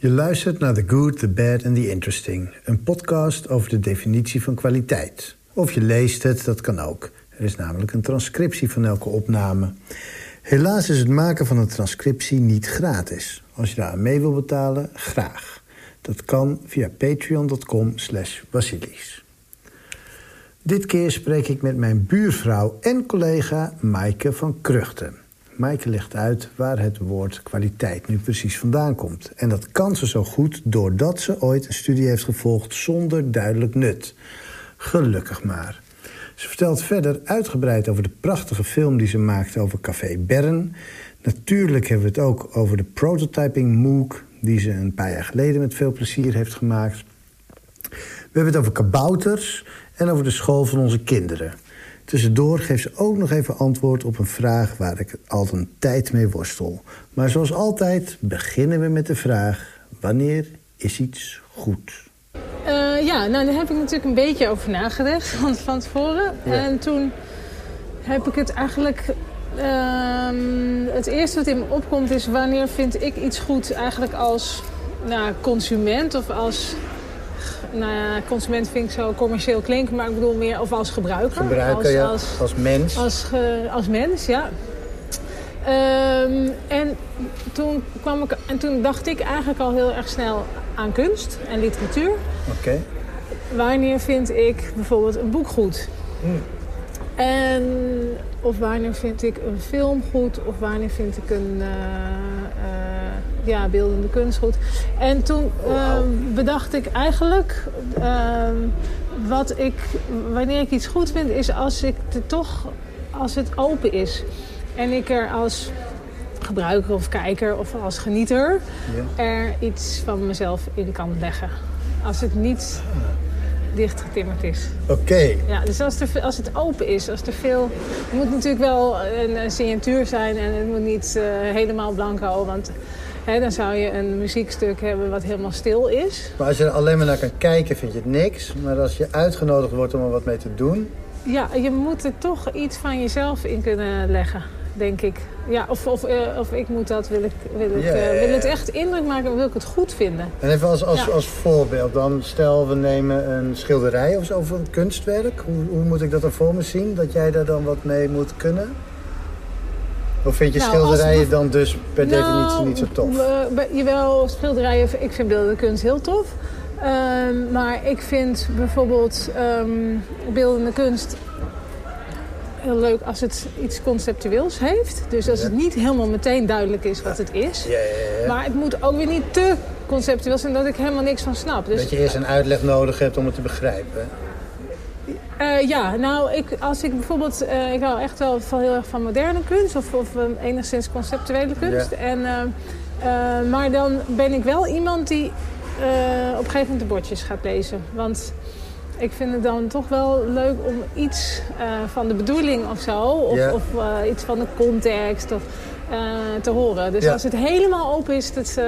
Je luistert naar The Good, The Bad and The Interesting. Een podcast over de definitie van kwaliteit. Of je leest het, dat kan ook. Er is namelijk een transcriptie van elke opname. Helaas is het maken van een transcriptie niet gratis. Als je daar aan mee wil betalen, graag. Dat kan via patreon.com slash Vasilis. Dit keer spreek ik met mijn buurvrouw en collega Maaike van Kruchten. Maaike legt uit waar het woord kwaliteit nu precies vandaan komt. En dat kan ze zo goed doordat ze ooit een studie heeft gevolgd zonder duidelijk nut. Gelukkig maar. Ze vertelt verder uitgebreid over de prachtige film die ze maakte over Café Bern. Natuurlijk hebben we het ook over de prototyping MOOC... die ze een paar jaar geleden met veel plezier heeft gemaakt. We hebben het over kabouters en over de school van onze kinderen. Tussendoor geeft ze ook nog even antwoord op een vraag... waar ik al een tijd mee worstel. Maar zoals altijd beginnen we met de vraag... wanneer is iets goed? Uh, ja, nou daar heb ik natuurlijk een beetje over nagedacht van, van tevoren. Ja. En toen heb ik het eigenlijk... Uh, het eerste wat in me opkomt is wanneer vind ik iets goed eigenlijk als nou, consument of als nou ja, consument vind ik zo commercieel klinken, maar ik bedoel meer of als gebruiker. Gebruiker, als, ja. Als, als mens. Als, uh, als mens, ja. Um, en, toen kwam ik, en toen dacht ik eigenlijk al heel erg snel aan kunst en literatuur. Oké. Okay. Wanneer vind ik bijvoorbeeld een boek goed? Hmm. En, of wanneer vind ik een film goed? Of wanneer vind ik een... Uh, ja, beeldende kunst goed. En toen uh, bedacht ik eigenlijk... Uh, wat ik, wanneer ik iets goed vind, is als ik het toch... als het open is. En ik er als gebruiker of kijker of als genieter... Ja. er iets van mezelf in kan leggen. Als het niet dichtgetimmerd is. Oké. Ja, dus als, er, als het open is, als er veel... Het moet natuurlijk wel een, een signatuur zijn en het moet niet uh, helemaal blanco, want dan zou je een muziekstuk hebben wat helemaal stil is. Maar als je er alleen maar naar kan kijken, vind je het niks. Maar als je uitgenodigd wordt om er wat mee te doen... Ja, je moet er toch iets van jezelf in kunnen leggen, denk ik. Ja, of, of, uh, of ik moet dat, wil ik, wil, ik, uh, wil het echt indruk maken, wil ik het goed vinden. En even als, als, ja. als voorbeeld dan, stel we nemen een schilderij of zo, of een kunstwerk. Hoe, hoe moet ik dat er voor me zien, dat jij daar dan wat mee moet kunnen? Of vind je nou, schilderijen dan dus per nou, definitie niet zo tof? Uh, jawel, schilderijen, ik vind beeldende kunst heel tof. Um, maar ik vind bijvoorbeeld um, beeldende kunst heel leuk als het iets conceptueels heeft. Dus als ja. het niet helemaal meteen duidelijk is wat het is. Ja, ja, maar het moet ook weer niet te conceptueel zijn dat ik helemaal niks van snap. Dus, dat je eerst een uitleg nodig hebt om het te begrijpen. Uh, ja, nou, ik, als ik bijvoorbeeld... Uh, ik hou echt wel van, heel erg van moderne kunst. Of, of um, enigszins conceptuele kunst. Yeah. En, uh, maar dan ben ik wel iemand die op een gegeven moment de bordjes gaat lezen. Want ik vind het dan toch wel leuk om iets van de bedoeling of zo. Of, yeah. of iets van de context. Of, uh, te horen. Dus ja. als het helemaal open is, dat, uh,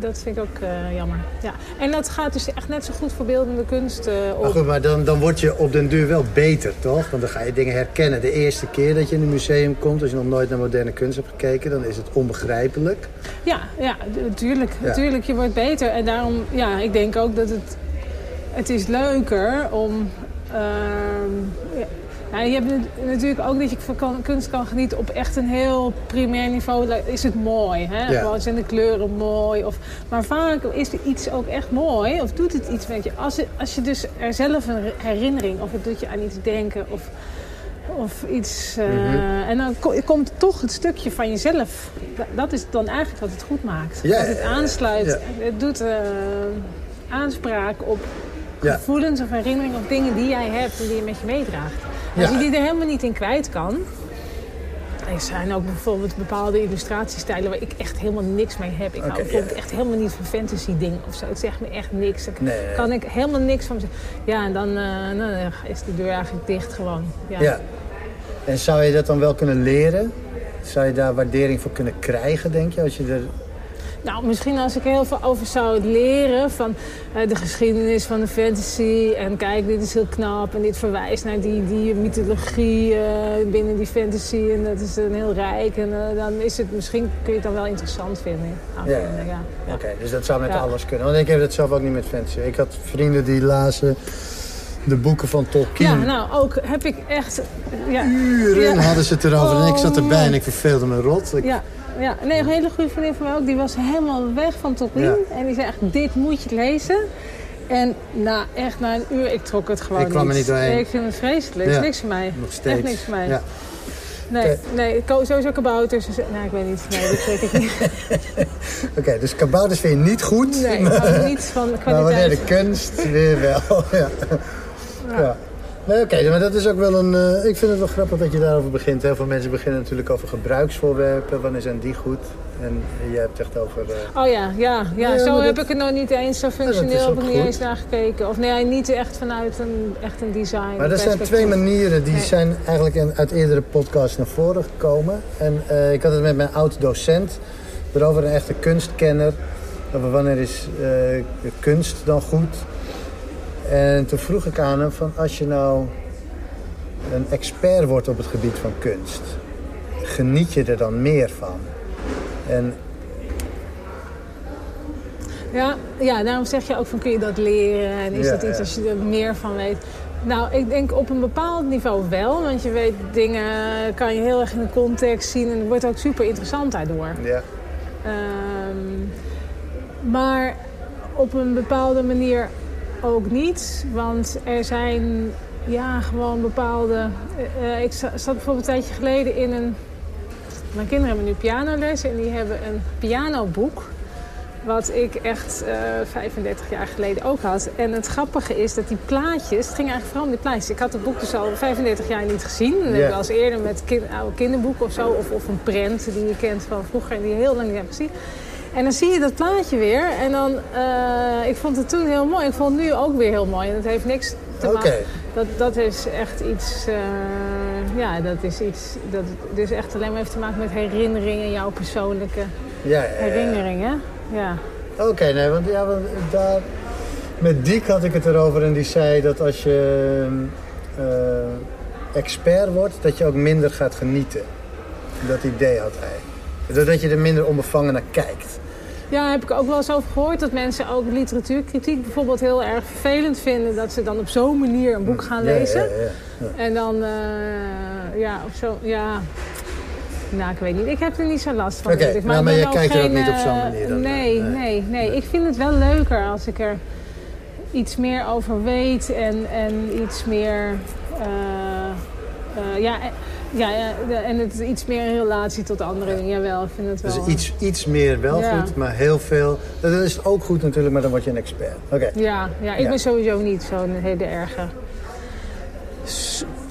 dat vind ik ook uh, jammer. Ja. En dat gaat dus echt net zo goed voor beeldende kunst op. Maar goed, maar dan, dan word je op den duur wel beter, toch? Want dan ga je dingen herkennen. De eerste keer dat je in een museum komt, als je nog nooit naar moderne kunst hebt gekeken, dan is het onbegrijpelijk. Ja, ja natuurlijk. Ja. Natuurlijk, je wordt beter. En daarom, ja, ik denk ook dat het... Het is leuker om... Uh, ja, je hebt natuurlijk ook dat je van kunst kan genieten op echt een heel primair niveau. Is het mooi, hè? Ja. zijn de kleuren mooi? Of, maar vaak is er iets ook echt mooi. Of doet het iets met je. Als, als je dus er zelf een herinnering... of het doet je aan iets denken... of, of iets... Uh, mm -hmm. En dan komt toch het stukje van jezelf. Dat is dan eigenlijk wat het goed maakt. Ja, dat het aansluit. Ja. Het doet uh, aanspraak op gevoelens of herinneringen... of dingen die jij hebt en die je met je meedraagt. Als ja. je die er helemaal niet in kwijt kan... Er zijn ook bijvoorbeeld bepaalde illustratiestijlen waar ik echt helemaal niks mee heb. Ik okay, hou bijvoorbeeld yeah. echt helemaal niet van fantasy dingen of zo. Het zegt me echt niks. Daar nee. kan ik helemaal niks van zeggen. Ja, en dan, uh, nou, dan is de deur eigenlijk dicht gewoon. Ja. ja. En zou je dat dan wel kunnen leren? Zou je daar waardering voor kunnen krijgen, denk je? Als je er Nou, misschien als ik heel veel over zou leren van eh, de geschiedenis van de fantasy. En kijk, dit is heel knap en dit verwijst naar die, die mythologie eh, binnen die fantasy. En dat is een heel rijk. En eh, dan is het misschien, kun je het dan wel interessant vinden. Ja, ja. ja. Oké, dus dat zou met Ja. alles kunnen. Want ik heb het zelf ook niet met fantasy. Ik had vrienden die lazen de boeken van Tolkien. Ja, nou, ook heb ik echt... Ja, Uren Ja. hadden ze het erover en ik zat erbij Oh. en ik verveelde me rot. Ik- Ja, ja. Nee, een hele goede vriendin van mij ook. Die was helemaal weg van Tolkien. Ja. En die zei echt, dit moet je lezen. En nou, echt na een uur, ik trok het gewoon Ik kwam er niet doorheen. Nee, ik vind het vreselijk. Het is niks voor mij. Nog steeds. Echt niks voor mij. Ja. Nee, nee, sowieso kabouters. Dus, nou, ik weet niet. Nee, dat trek ik niet. Oké, dus kabouters vind je niet goed. Nee, ik hou niet van maar wanneer kwaliteit. de kunst weer wel. ja. ja. Nee, oké, maar dat is ook wel een... eh, ik vind het wel grappig dat je daarover begint. Heel veel mensen beginnen natuurlijk over gebruiksvoorwerpen. Wanneer zijn die goed? En jij hebt het echt over... eh, Oh ja, ja, ja. Ja, zo heb ik het nog niet eens. Zo functioneel heb ik niet goed. eens naar gekeken. Of nee, niet echt vanuit een, echt een design. Maar er zijn twee manieren die Nee. zijn eigenlijk in, uit eerdere podcasts naar voren gekomen. En eh, ik had het met mijn oud-docent erover, een echte kunstkenner. Over wanneer is kunst dan goed? En toen vroeg ik aan hem van als je nou een expert wordt op het gebied van kunst, geniet je er dan meer van? En Ja, ja, daarom zeg je ook van kun je dat leren en is Ja, dat iets als je er meer van weet. Nou, ik denk op een bepaald niveau wel, want je weet dingen kan je heel erg in de context zien en het wordt ook super interessant daardoor. ja, Ehm, maar op een bepaalde manier ook niet, want er zijn ja, gewoon bepaalde. eh, ik za- zat bijvoorbeeld een tijdje geleden in een. Mijn kinderen hebben nu pianoles en die hebben een pianoboek. Wat ik echt eh 35 jaar geleden ook had. En het grappige is dat die plaatjes, het ging eigenlijk vooral om die plaatjes. Ik had het boek dus al 35 jaar niet gezien. En Ja. heb ik wel eens eerder met kin- oude kinderboeken of zo. Of, of een prent die je kent van vroeger en die je heel lang niet hebt gezien. En dan zie je dat plaatje weer. En dan, eh, ik vond het toen heel mooi. Ik vond het nu ook weer heel mooi. En dat heeft niks te maken. Dat, dat is echt iets. eh, ja, dat is iets. Dat dus echt alleen maar heeft te maken met herinneringen, jouw persoonlijke ja, ja, ja. herinneringen. Ja. Oké, nee, want, ja, want daar... Met Diek had ik het erover en die zei dat als je eh, expert wordt, dat je ook minder gaat genieten. Dat idee had hij. Doordat je er minder onbevangen naar kijkt. Ja, heb ik ook wel eens over gehoord dat mensen ook literatuurkritiek bijvoorbeeld heel erg vervelend vinden. Dat ze dan op zo'n manier een boek gaan Ja, lezen. Ja, ja, ja. En dan, eh, ja, op zo, ja. Nou, ik weet niet. Ik heb er niet zo last van. Oké, nou, ik maar ben je kijkt er ook niet op zo'n eh, manier dan, Nee, nee. nee, nee, Ik vind het wel leuker als ik er iets meer over weet en, en iets meer. eh, eh, ja, eh, ja, ja, en het iets meer in relatie tot andere dingen. Jawel, ik vind het wel. Dus iets, iets meer wel Ja. goed, maar heel veel. Dat is ook goed natuurlijk, maar dan word je een expert. Oké. Ja, ja ik Ja. ben sowieso niet zo'n hele erge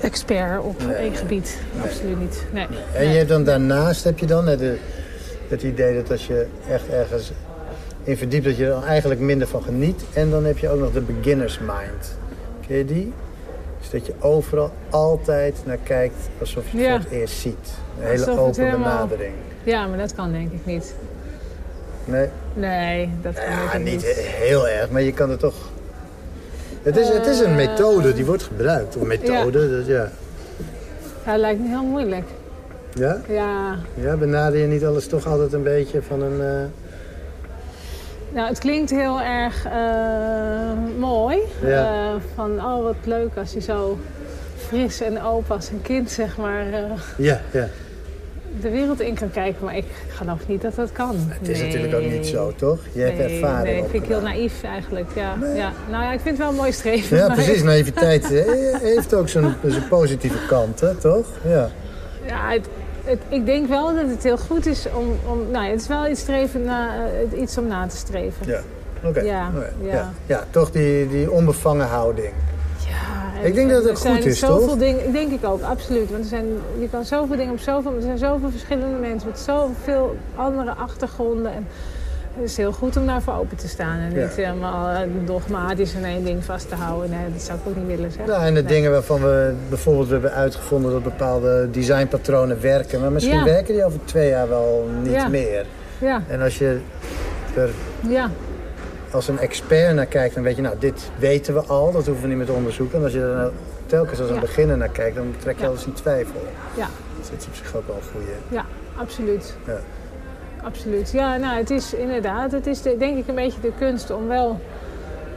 expert op Nee, één nee. gebied. Absoluut niet. Nee. En je hebt dan daarnaast heb je dan de, het idee dat als je echt ergens in verdiept, dat je er dan eigenlijk minder van geniet. En dan heb je ook nog de beginner's mind. Ken je die? Dat je overal altijd naar kijkt alsof je het Ja. voor het eerst ziet. Een hele Alsof open helemaal- benadering. Ja, maar dat kan denk ik niet. Nee, Nee, dat kan ja, niet niet. heel erg, maar je kan het toch... Het is, het is een Eh. methode die wordt gebruikt. Een methode, dus ja. Ja, het lijkt me heel moeilijk. Ja? Ja, Ja, benader je niet alles toch altijd een beetje van een... eh, nou het klinkt heel erg eh, mooi. Ja. Eh, van, oh wat leuk als je zo fris en open als een kind, zeg maar, eh, Ja, ja. de wereld in kan kijken. Maar ik geloof niet dat dat kan. Het is Nee. natuurlijk ook niet zo, toch? Je hebt ervaring Nee, vind ik heel naïef eigenlijk. Ja, ja. Nou ja, ik vind het wel een mooi streven. Ja, maar- precies. Naïviteit heeft ook zijn positieve kanten, toch? Ja. Ja, het, het- ik denk wel dat het heel goed is om... om nou ja, het is wel iets, streven na, eh, iets om na te streven. Ja. Oké. Ja, ja. ja. Ja, toch die, die onbevangen houding. Ja, Ik denk dat het er zijn goed is, zoveel toch? Dingen, denk ik ook, absoluut. Want er zijn, je kan zoveel dingen op zoveel... Er zijn zoveel verschillende mensen met zoveel andere achtergronden. En het is heel goed om daarvoor open te staan. En Ja. niet helemaal eh, dogmatisch aan één ding vast te houden. Nee, dat zou ik ook niet willen zeggen. Nou, en de Nee. dingen waarvan we bijvoorbeeld hebben uitgevonden dat bepaalde designpatronen werken. Maar misschien Ja. werken die over twee jaar wel niet Ja. meer. Ja, En als je er Ja, als een expert naar kijkt, dan weet je, nou, dit weten we al, dat hoeven we niet meer te onderzoeken. En als je er nou telkens als een Ja. beginner naar kijkt, dan trek je Ja. alles in twijfel. ja, Dat is op zich ook wel een goede. ja, absoluut. Ja. Absoluut. Ja, nou, het is inderdaad, het is de- denk ik een beetje de kunst om wel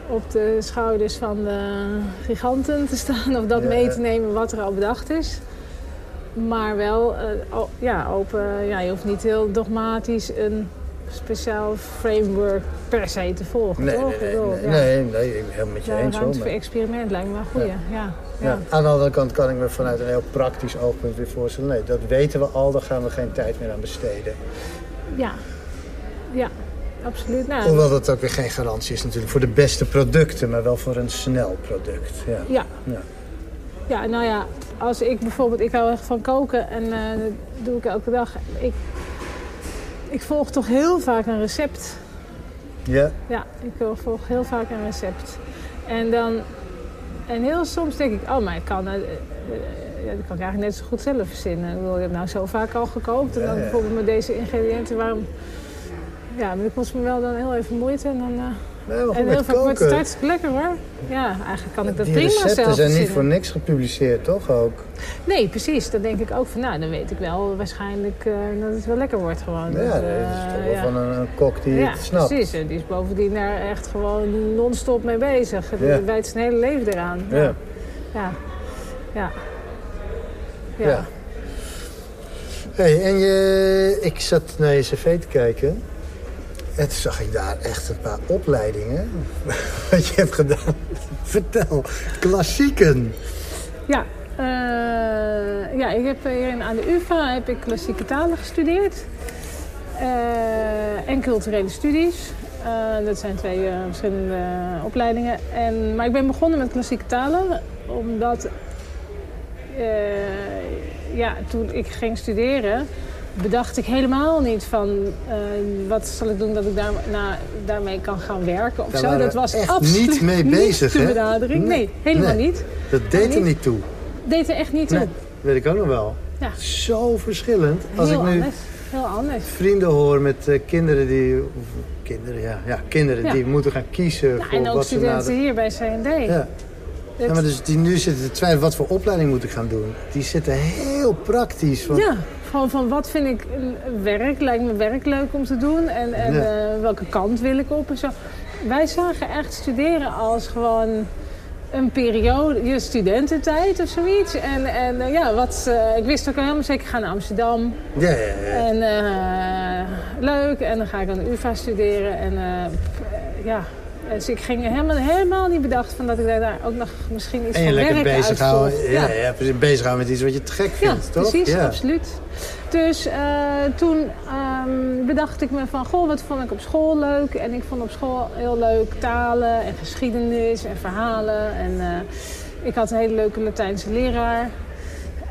op de schouders van de giganten te staan of dat Ja, mee te nemen wat er al bedacht is. Maar wel, eh, ja, open, ja, je hoeft niet heel dogmatisch een speciaal framework per se te volgen. Nee, toch? nee, nee, bedoel, nee, ja. nee, nee, ik ben het helemaal met je Ja, eens hoor. ruimte voor experiment lijkt me wel goed. Ja. Ja. Ja. Ja. Aan de andere kant kan ik me vanuit een heel praktisch oogpunt weer voorstellen. Nee, dat weten we al, daar gaan we geen tijd meer aan besteden. Ja. Ja, absoluut. Nou, Hoewel dat ook weer geen garantie is natuurlijk voor de beste producten, maar wel voor een snel product. Ja. ja, Ja. Ja, nou ja, als ik bijvoorbeeld, ik hou echt van koken en eh, dat doe ik elke dag. Ik, ik volg toch heel vaak een recept. Ja, Ja, ik volg heel vaak een recept. En dan, en heel soms denk ik, oh, maar ik kan, eh, eh, ja, dat kan ik eigenlijk net zo goed zelf verzinnen. Ik bedoel, ik heb nou zo vaak al gekookt en dan bijvoorbeeld met deze ingrediënten, waarom... Ja, maar dat kost me wel dan heel even moeite en dan... eh, nee, maar goed, en heel vaak wordt het hartstikke lekker hoor. Ja, eigenlijk kan ik dat Die prima zelf recepten zijn niet voor niks gepubliceerd, toch ook? Nee, precies. Dan denk ik ook van, nou, dan weet ik wel waarschijnlijk eh, dat het wel lekker wordt gewoon. Ja, Dus, dat eh, is toch wel ja. van een, een kok die ja, het snapt. precies. En die is bovendien daar echt gewoon non-stop mee bezig. Die Ja. wijdt zijn hele leven eraan. Ja. Ja. Ja. Ja. Hey, en je, ik zat naar je cv te kijken. En toen zag ik daar echt een paar opleidingen. Wat je hebt gedaan. Vertel. Klassieken. Ja, eh, ja, ik heb hier aan de UvA heb ik klassieke talen gestudeerd. Eh, en culturele studies. Eh, dat zijn twee verschillende opleidingen. En, maar ik ben begonnen met klassieke talen omdat ja, toen ik ging studeren bedacht ik helemaal niet van eh, wat zal ik doen dat ik daar, na, daarmee kan gaan werken of Daar zo. Dat was echt absoluut niet mee bezig, de benadering. Nee. Nee, helemaal Nee. niet. Dat deed er niet. niet toe. Deed er echt niet toe. Nee, weet ik ook nog wel. Ja. Zo verschillend. Als Heel ik nu anders. Heel anders. vrienden hoor met eh, kinderen die... kinderen, ja. Ja, kinderen Ja. die moeten gaan kiezen Ja, voor en ook wat ze na studenten de... hier bij CND. Ja. Het- Ja, maar dus die nu zitten te twijfelen wat voor opleiding moet ik gaan doen. Die zitten heel praktisch. Van, Ja, gewoon van wat vind ik werk, lijkt me werk leuk om te doen en, en Ja. eh, welke kant wil ik op en zo. Wij zagen echt studeren als gewoon een periode, je studententijd of zoiets. En, en eh, ja, wat, eh, ik wist ook al helemaal zeker, ik ga naar Amsterdam. Ja, ja, ja. En leuk, en dan ga ik aan de UvA studeren. En ja, dus ik ging helemaal, helemaal niet bedacht van dat ik daar ook nog misschien iets En van werk bezighouden. uitvolg. Ja, ja. precies. Bezighouden met iets wat je te gek Ja, vindt, toch? precies, Ja. absoluut. Dus eh, toen ehm, bedacht ik me van, goh, wat vond ik op school leuk? En ik vond op school heel leuk talen en geschiedenis en verhalen. En eh, ik had een hele leuke Latijnse leraar.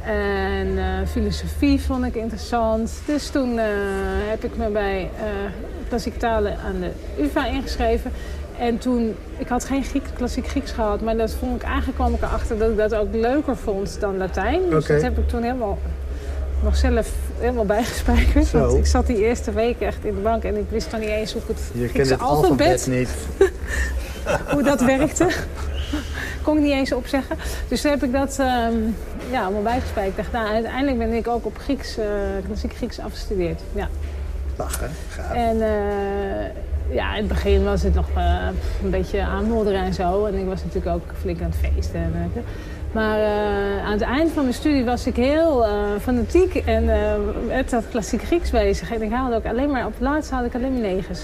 En eh, filosofie vond ik interessant. Dus toen heb ik me bij klassieke talen aan de UvA ingeschreven. En toen, ik had geen Griek, klassiek Grieks gehad, maar dat vond ik eigenlijk kwam ik erachter dat ik dat ook leuker vond dan Latijn. Dus dat heb ik toen helemaal nog zelf helemaal bijgespijkerd. Zo. Want ik zat die eerste week echt in de bank en ik wist nog niet eens hoe ik het Je kent Griekse het alfabet alfabet, niet. hoe dat werkte. Kon ik niet eens opzeggen. Dus toen heb ik dat ehm, ja, allemaal bijgespijkerd. Nou, uiteindelijk ben ik ook op Grieks, eh, klassiek Grieks afgestudeerd. Ja. Lachen, gaaf. En eh, ja, in het begin was het nog eh, een beetje aanmodderen en zo. En ik was natuurlijk ook flink aan het feesten. En, maar eh, aan het eind van mijn studie was ik heel eh, fanatiek en met dat klassiek Grieks bezig. En ik haalde ook alleen maar, op het laatst haalde ik alleen maar negens.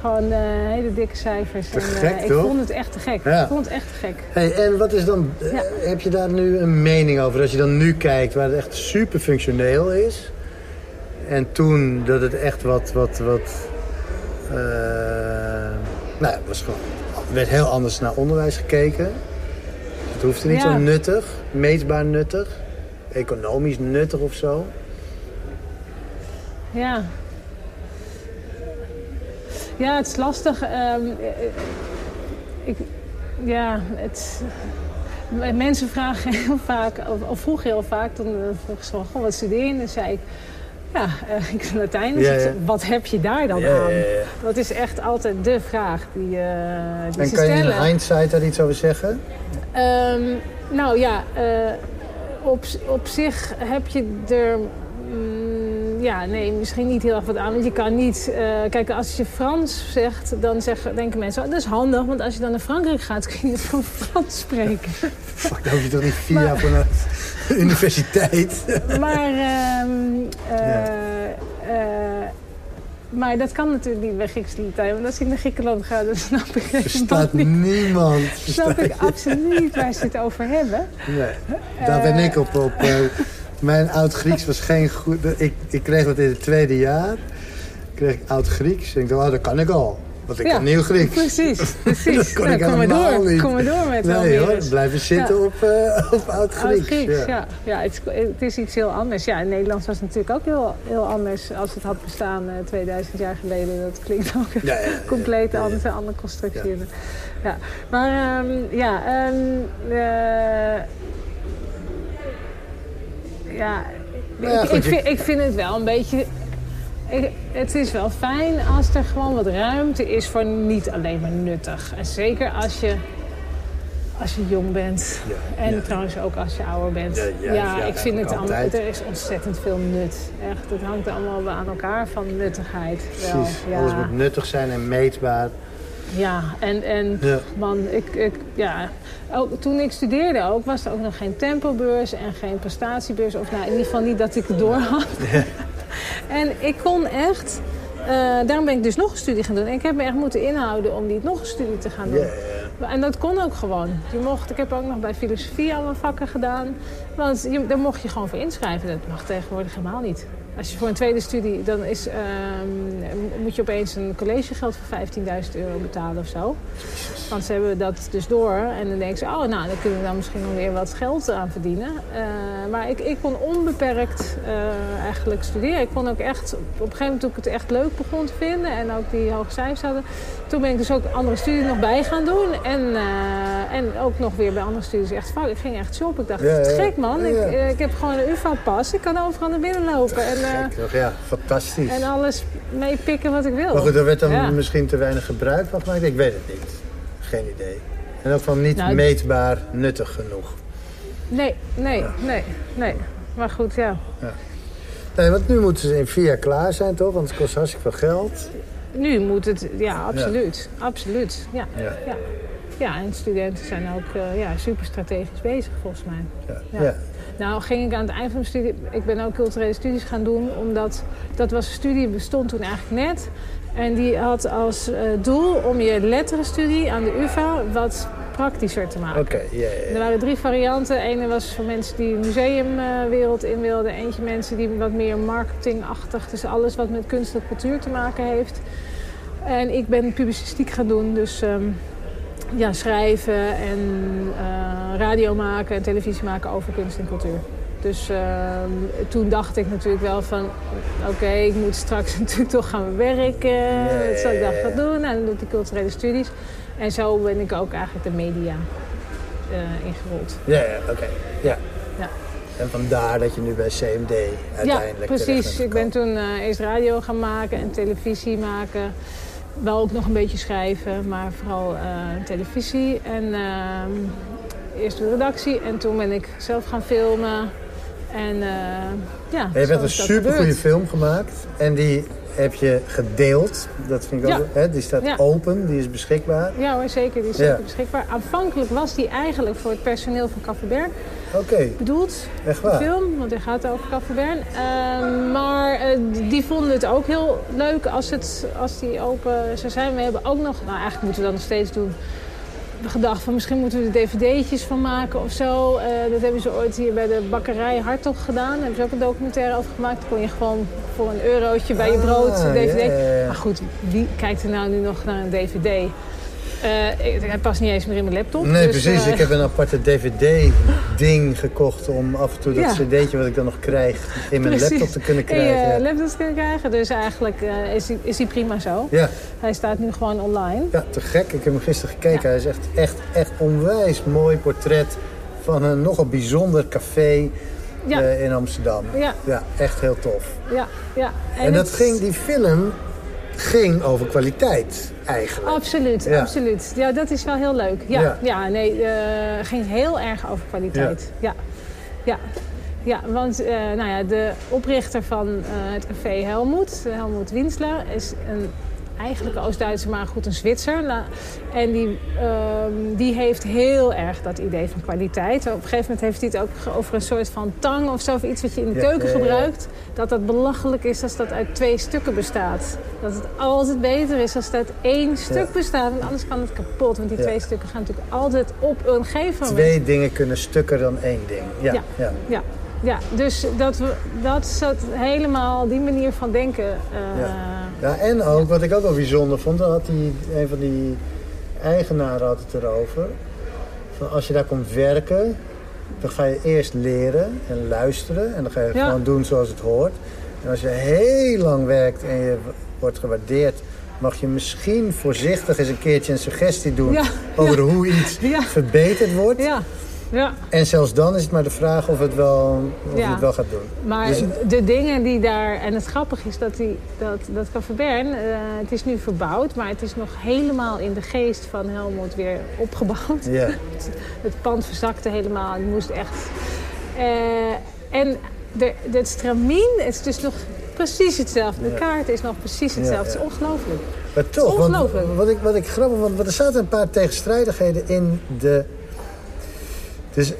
Gewoon hele dikke cijfers. Te en, gek, ik toch? vond het echt te gek. Ja. Ik vond het echt te gek. Hey, en wat is dan, Ja. heb je daar nu een mening over? Als je dan nu kijkt waar het echt super functioneel is. En toen dat het echt wat, wat, wat, eh, nou was gewoon, werd heel anders naar onderwijs gekeken. Het hoefde niet Ja. zo nuttig, meetbaar nuttig, economisch nuttig of zo. Ja. Ja, het is lastig. Ehm, eh, ik, ja, het, mensen vragen heel vaak, of, of vroegen heel vaak, toen eh, vroegen ze van, goh, wat studeer je? En dan zei ik, Ja, uh, ik Latijn. Dus Ja, wat heb je daar dan Ja, aan? Dat is echt altijd de vraag die, eh die En ze kan je in stellen. hindsight daar iets over zeggen? Ehm, nou ja, eh, op, op zich heb je er... mm, ja, nee, misschien niet heel erg wat aan. Want je kan niet... eh, kijk, als je Frans zegt, dan zeggen, denken mensen... Oh, dat is handig, want als je dan naar Frankrijk gaat... kun je gewoon Frans spreken. Fuck, dan hoef je toch niet Maar- jaar voor een universiteit? maar... Ja. eh, maar dat kan natuurlijk niet bij Griekse Latijn. Want als ik naar Griekenland ga, dan snap ik Verstaat niet. niemand. Snap ik absoluut niet waar ze het over hebben. Nee, daar ben ik op. op mijn oud-Grieks was geen goed... Ik, ik kreeg dat in het tweede jaar. kreeg ik oud-Grieks. En ik dacht, oh, dat kan ik al. Want ik Ja, kan Nieuw-Grieks. Precies, precies. Dat kon Nou, ik kom maar door. niet. Kom maar door met Nee hoor, blijven zitten Ja. op, eh, op oud-Grieks. Oud-Grieks, ja. ja. ja. het, is, het is iets heel anders. Ja, in Nederlands was het natuurlijk ook heel, heel anders als het had bestaan eh, 2000 jaar geleden. Dat klinkt ook een Ja, compleet ja, ja. andere, constructie. Ja. Maar ehm, ja, eh, ja, Nou ja, ik, ik, vind, ik vind het wel een beetje... Ik- het is wel fijn als er gewoon wat ruimte is voor niet alleen maar nuttig. En zeker als je, als je jong bent. Ja, En ja. trouwens ook als je ouder bent. Ja, ik vind het allemaal, er is ontzettend veel nut. Echt, het hangt allemaal aan elkaar van nuttigheid. Wel. Precies, Ja, alles moet nuttig zijn en meetbaar. Ja, en, en Ja. man, ik, ik, ja, ook, toen ik studeerde ook, was er ook nog geen tempobeurs en geen prestatiebeurs. Of nou, in ieder geval niet dat ik het door had. En ik kon echt... eh, daarom ben ik dus nog een studie gaan doen. En ik heb me echt moeten inhouden om niet nog een studie te gaan doen. En dat kon ook gewoon. Je mocht, ik heb ook nog bij filosofie allemaal vakken gedaan. Want je, daar mocht je gewoon voor inschrijven. Dat mag tegenwoordig helemaal niet. Als je voor een tweede studie, dan is, ehm, moet je opeens een collegegeld van 15.000 euro betalen of zo. Want ze hebben dat dus door. En dan denken ze, oh, nou, dan kunnen we daar misschien nog weer wat geld aan verdienen. Eh, maar ik, ik kon onbeperkt eh, eigenlijk studeren. Ik kon ook echt, op een gegeven moment toen ik het echt leuk begon te vinden... en ook die hoge cijfers hadden... toen ben ik dus ook andere studies nog bij gaan doen. En, eh, en ook nog weer bij andere studies echt vak. Ik ging echt shoppen. Ik dacht, Ja, ja. gek man. Ja, Ik, ik heb gewoon een UvA-pas. Ik kan overal naar binnen lopen. En, Gek, toch? ja, fantastisch. en alles meepikken wat ik wil. Maar goed, er werd dan Ja. misschien te weinig gebruik van gemaakt. Ik weet het niet. Geen idee. En ook van niet Nou, meetbaar nuttig genoeg. Nee, nee, nee, nee. Maar goed, ja. Nee, want nu moeten ze in vier jaar klaar zijn, toch? Want het kost hartstikke veel geld. Nu moet het, ja, absoluut. Absoluut, ja. Ja. Ja, ja. en studenten zijn ook eh, ja, super strategisch bezig, volgens mij. Ja. Ja. ja. Nou, ging ik aan het eind van mijn studie... Ik ben ook culturele studies gaan doen, omdat... Dat was een studie, die bestond toen eigenlijk net. En die had als eh, doel om je letterenstudie aan de UvA wat praktischer te maken. Oké, Er waren drie varianten. Ene was voor mensen die de museumwereld in wilden. Eentje mensen die wat meer marketingachtig. Dus alles wat met kunst en cultuur te maken heeft. En ik ben publicistiek gaan doen. Dus ehm, ja, schrijven en eh, radio maken en televisie maken over kunst en cultuur. Dus ehm, toen dacht ik natuurlijk wel van... Oké, ik moet straks natuurlijk toch gaan werken. Wat zal ik dan gaan doen? Nou, dan doe ik die culturele studies. En zo ben ik ook eigenlijk de media eh, ingerold. Ja, ja, oké. Ja. Ja. En vandaar dat je nu bij CMD uiteindelijk Ja, precies. Ik ben toen eh, eerst radio gaan maken en televisie maken. Wel ook nog een beetje schrijven, maar vooral eh, televisie. En ehm, eerst de redactie en toen ben ik zelf gaan filmen. En eh, ja, je hebt een super goede film gemaakt. En die heb je gedeeld. Dat vind ik ook... Hè, die staat Ja. open, die is beschikbaar. Ja hoor, zeker. Die is Ja. beschikbaar. Aanvankelijk was die eigenlijk voor het personeel van Café Bern Oké, bedoeld. echt de waar. film, want hij gaat over Café Bern. Ehm, maar eh, die vonden het ook heel leuk als, het, als die open zou zijn. We hebben ook nog, nou eigenlijk moeten we dat nog steeds doen... gedacht van misschien moeten we er dvd'tjes van maken of zo. Eh, dat hebben ze ooit hier bij de bakkerij Hartog gedaan. Daar hebben ze ook een documentaire over gemaakt. Dan kon je gewoon voor een eurotje bij je brood Ah, een dvd. Maar goed, wie kijkt er nou nu nog naar een dvd? Eh, hij past niet eens meer in mijn laptop. Nee, dus, precies. eh, Ik heb een aparte DVD-ding gekocht om af en toe dat Ja. cd'tje wat ik dan nog krijg in mijn Precies. laptop te kunnen in krijgen. ja. laptop te kunnen krijgen. Dus eigenlijk eh, is, hij, is hij prima zo. Ja, Hij staat nu gewoon online. ja, te gek. Ik heb hem gisteren gekeken. Ja. Hij is echt, echt, echt onwijs mooi portret van een nogal bijzonder café. Ja. in Amsterdam. Ja. ja, echt heel tof. Ja, ja. En, dat het- ging, die film ging over kwaliteit eigenlijk. Absoluut, Ja. absoluut. Ja, dat is wel heel leuk. Ja, Ja. ja. nee, eh ging heel erg over kwaliteit. Ja, ja. ja. want eh, nou ja, de oprichter van eh, het café Helmoet, Helmoet Winsler, is een eigenlijk Oost-Duitser, maar goed een Zwitser. La- En die, ehm, die heeft heel erg dat idee van kwaliteit. Op een gegeven moment heeft hij het ook over een soort van tang of zo, of iets wat je in de keuken ja, ja, ja. gebruikt. Dat dat belachelijk is als dat uit twee stukken bestaat. Dat het altijd beter is als uit één stuk bestaat. Want anders kan het kapot. Want die twee stukken gaan natuurlijk altijd op een gegeven moment. Twee dingen kunnen stukken dan één ding. Ja, ja. Ja. Dus dat, dat zat helemaal, die manier van denken. eh, Ja. Ja, en ook, wat ik ook wel bijzonder vond, dan had die, een van die eigenaren had het erover. Van als je daar komt werken, dan ga je eerst leren en luisteren. En dan ga je Ja. gewoon doen zoals het hoort. En als je heel lang werkt en je wordt gewaardeerd, mag je misschien voorzichtig eens een keertje een suggestie doen Ja, over hoe iets Ja. verbeterd wordt. Ja. En zelfs dan is het maar de vraag of, het wel, of Ja. het wel gaat doen. Maar Dus- de dingen die daar... En het grappige is dat, die, dat, dat eh, het is nu verbouwd, maar het is nog helemaal in de geest van Helmond weer opgebouwd. Ja, Het pand verzakte helemaal. Het moest echt... Eh, en de, het stramien is dus nog precies hetzelfde. De kaart is nog precies hetzelfde. ja. Het is ongelooflijk. Maar toch, want wat ik, wat ik grappig vond, want er zaten een paar tegenstrijdigheden in de... Dus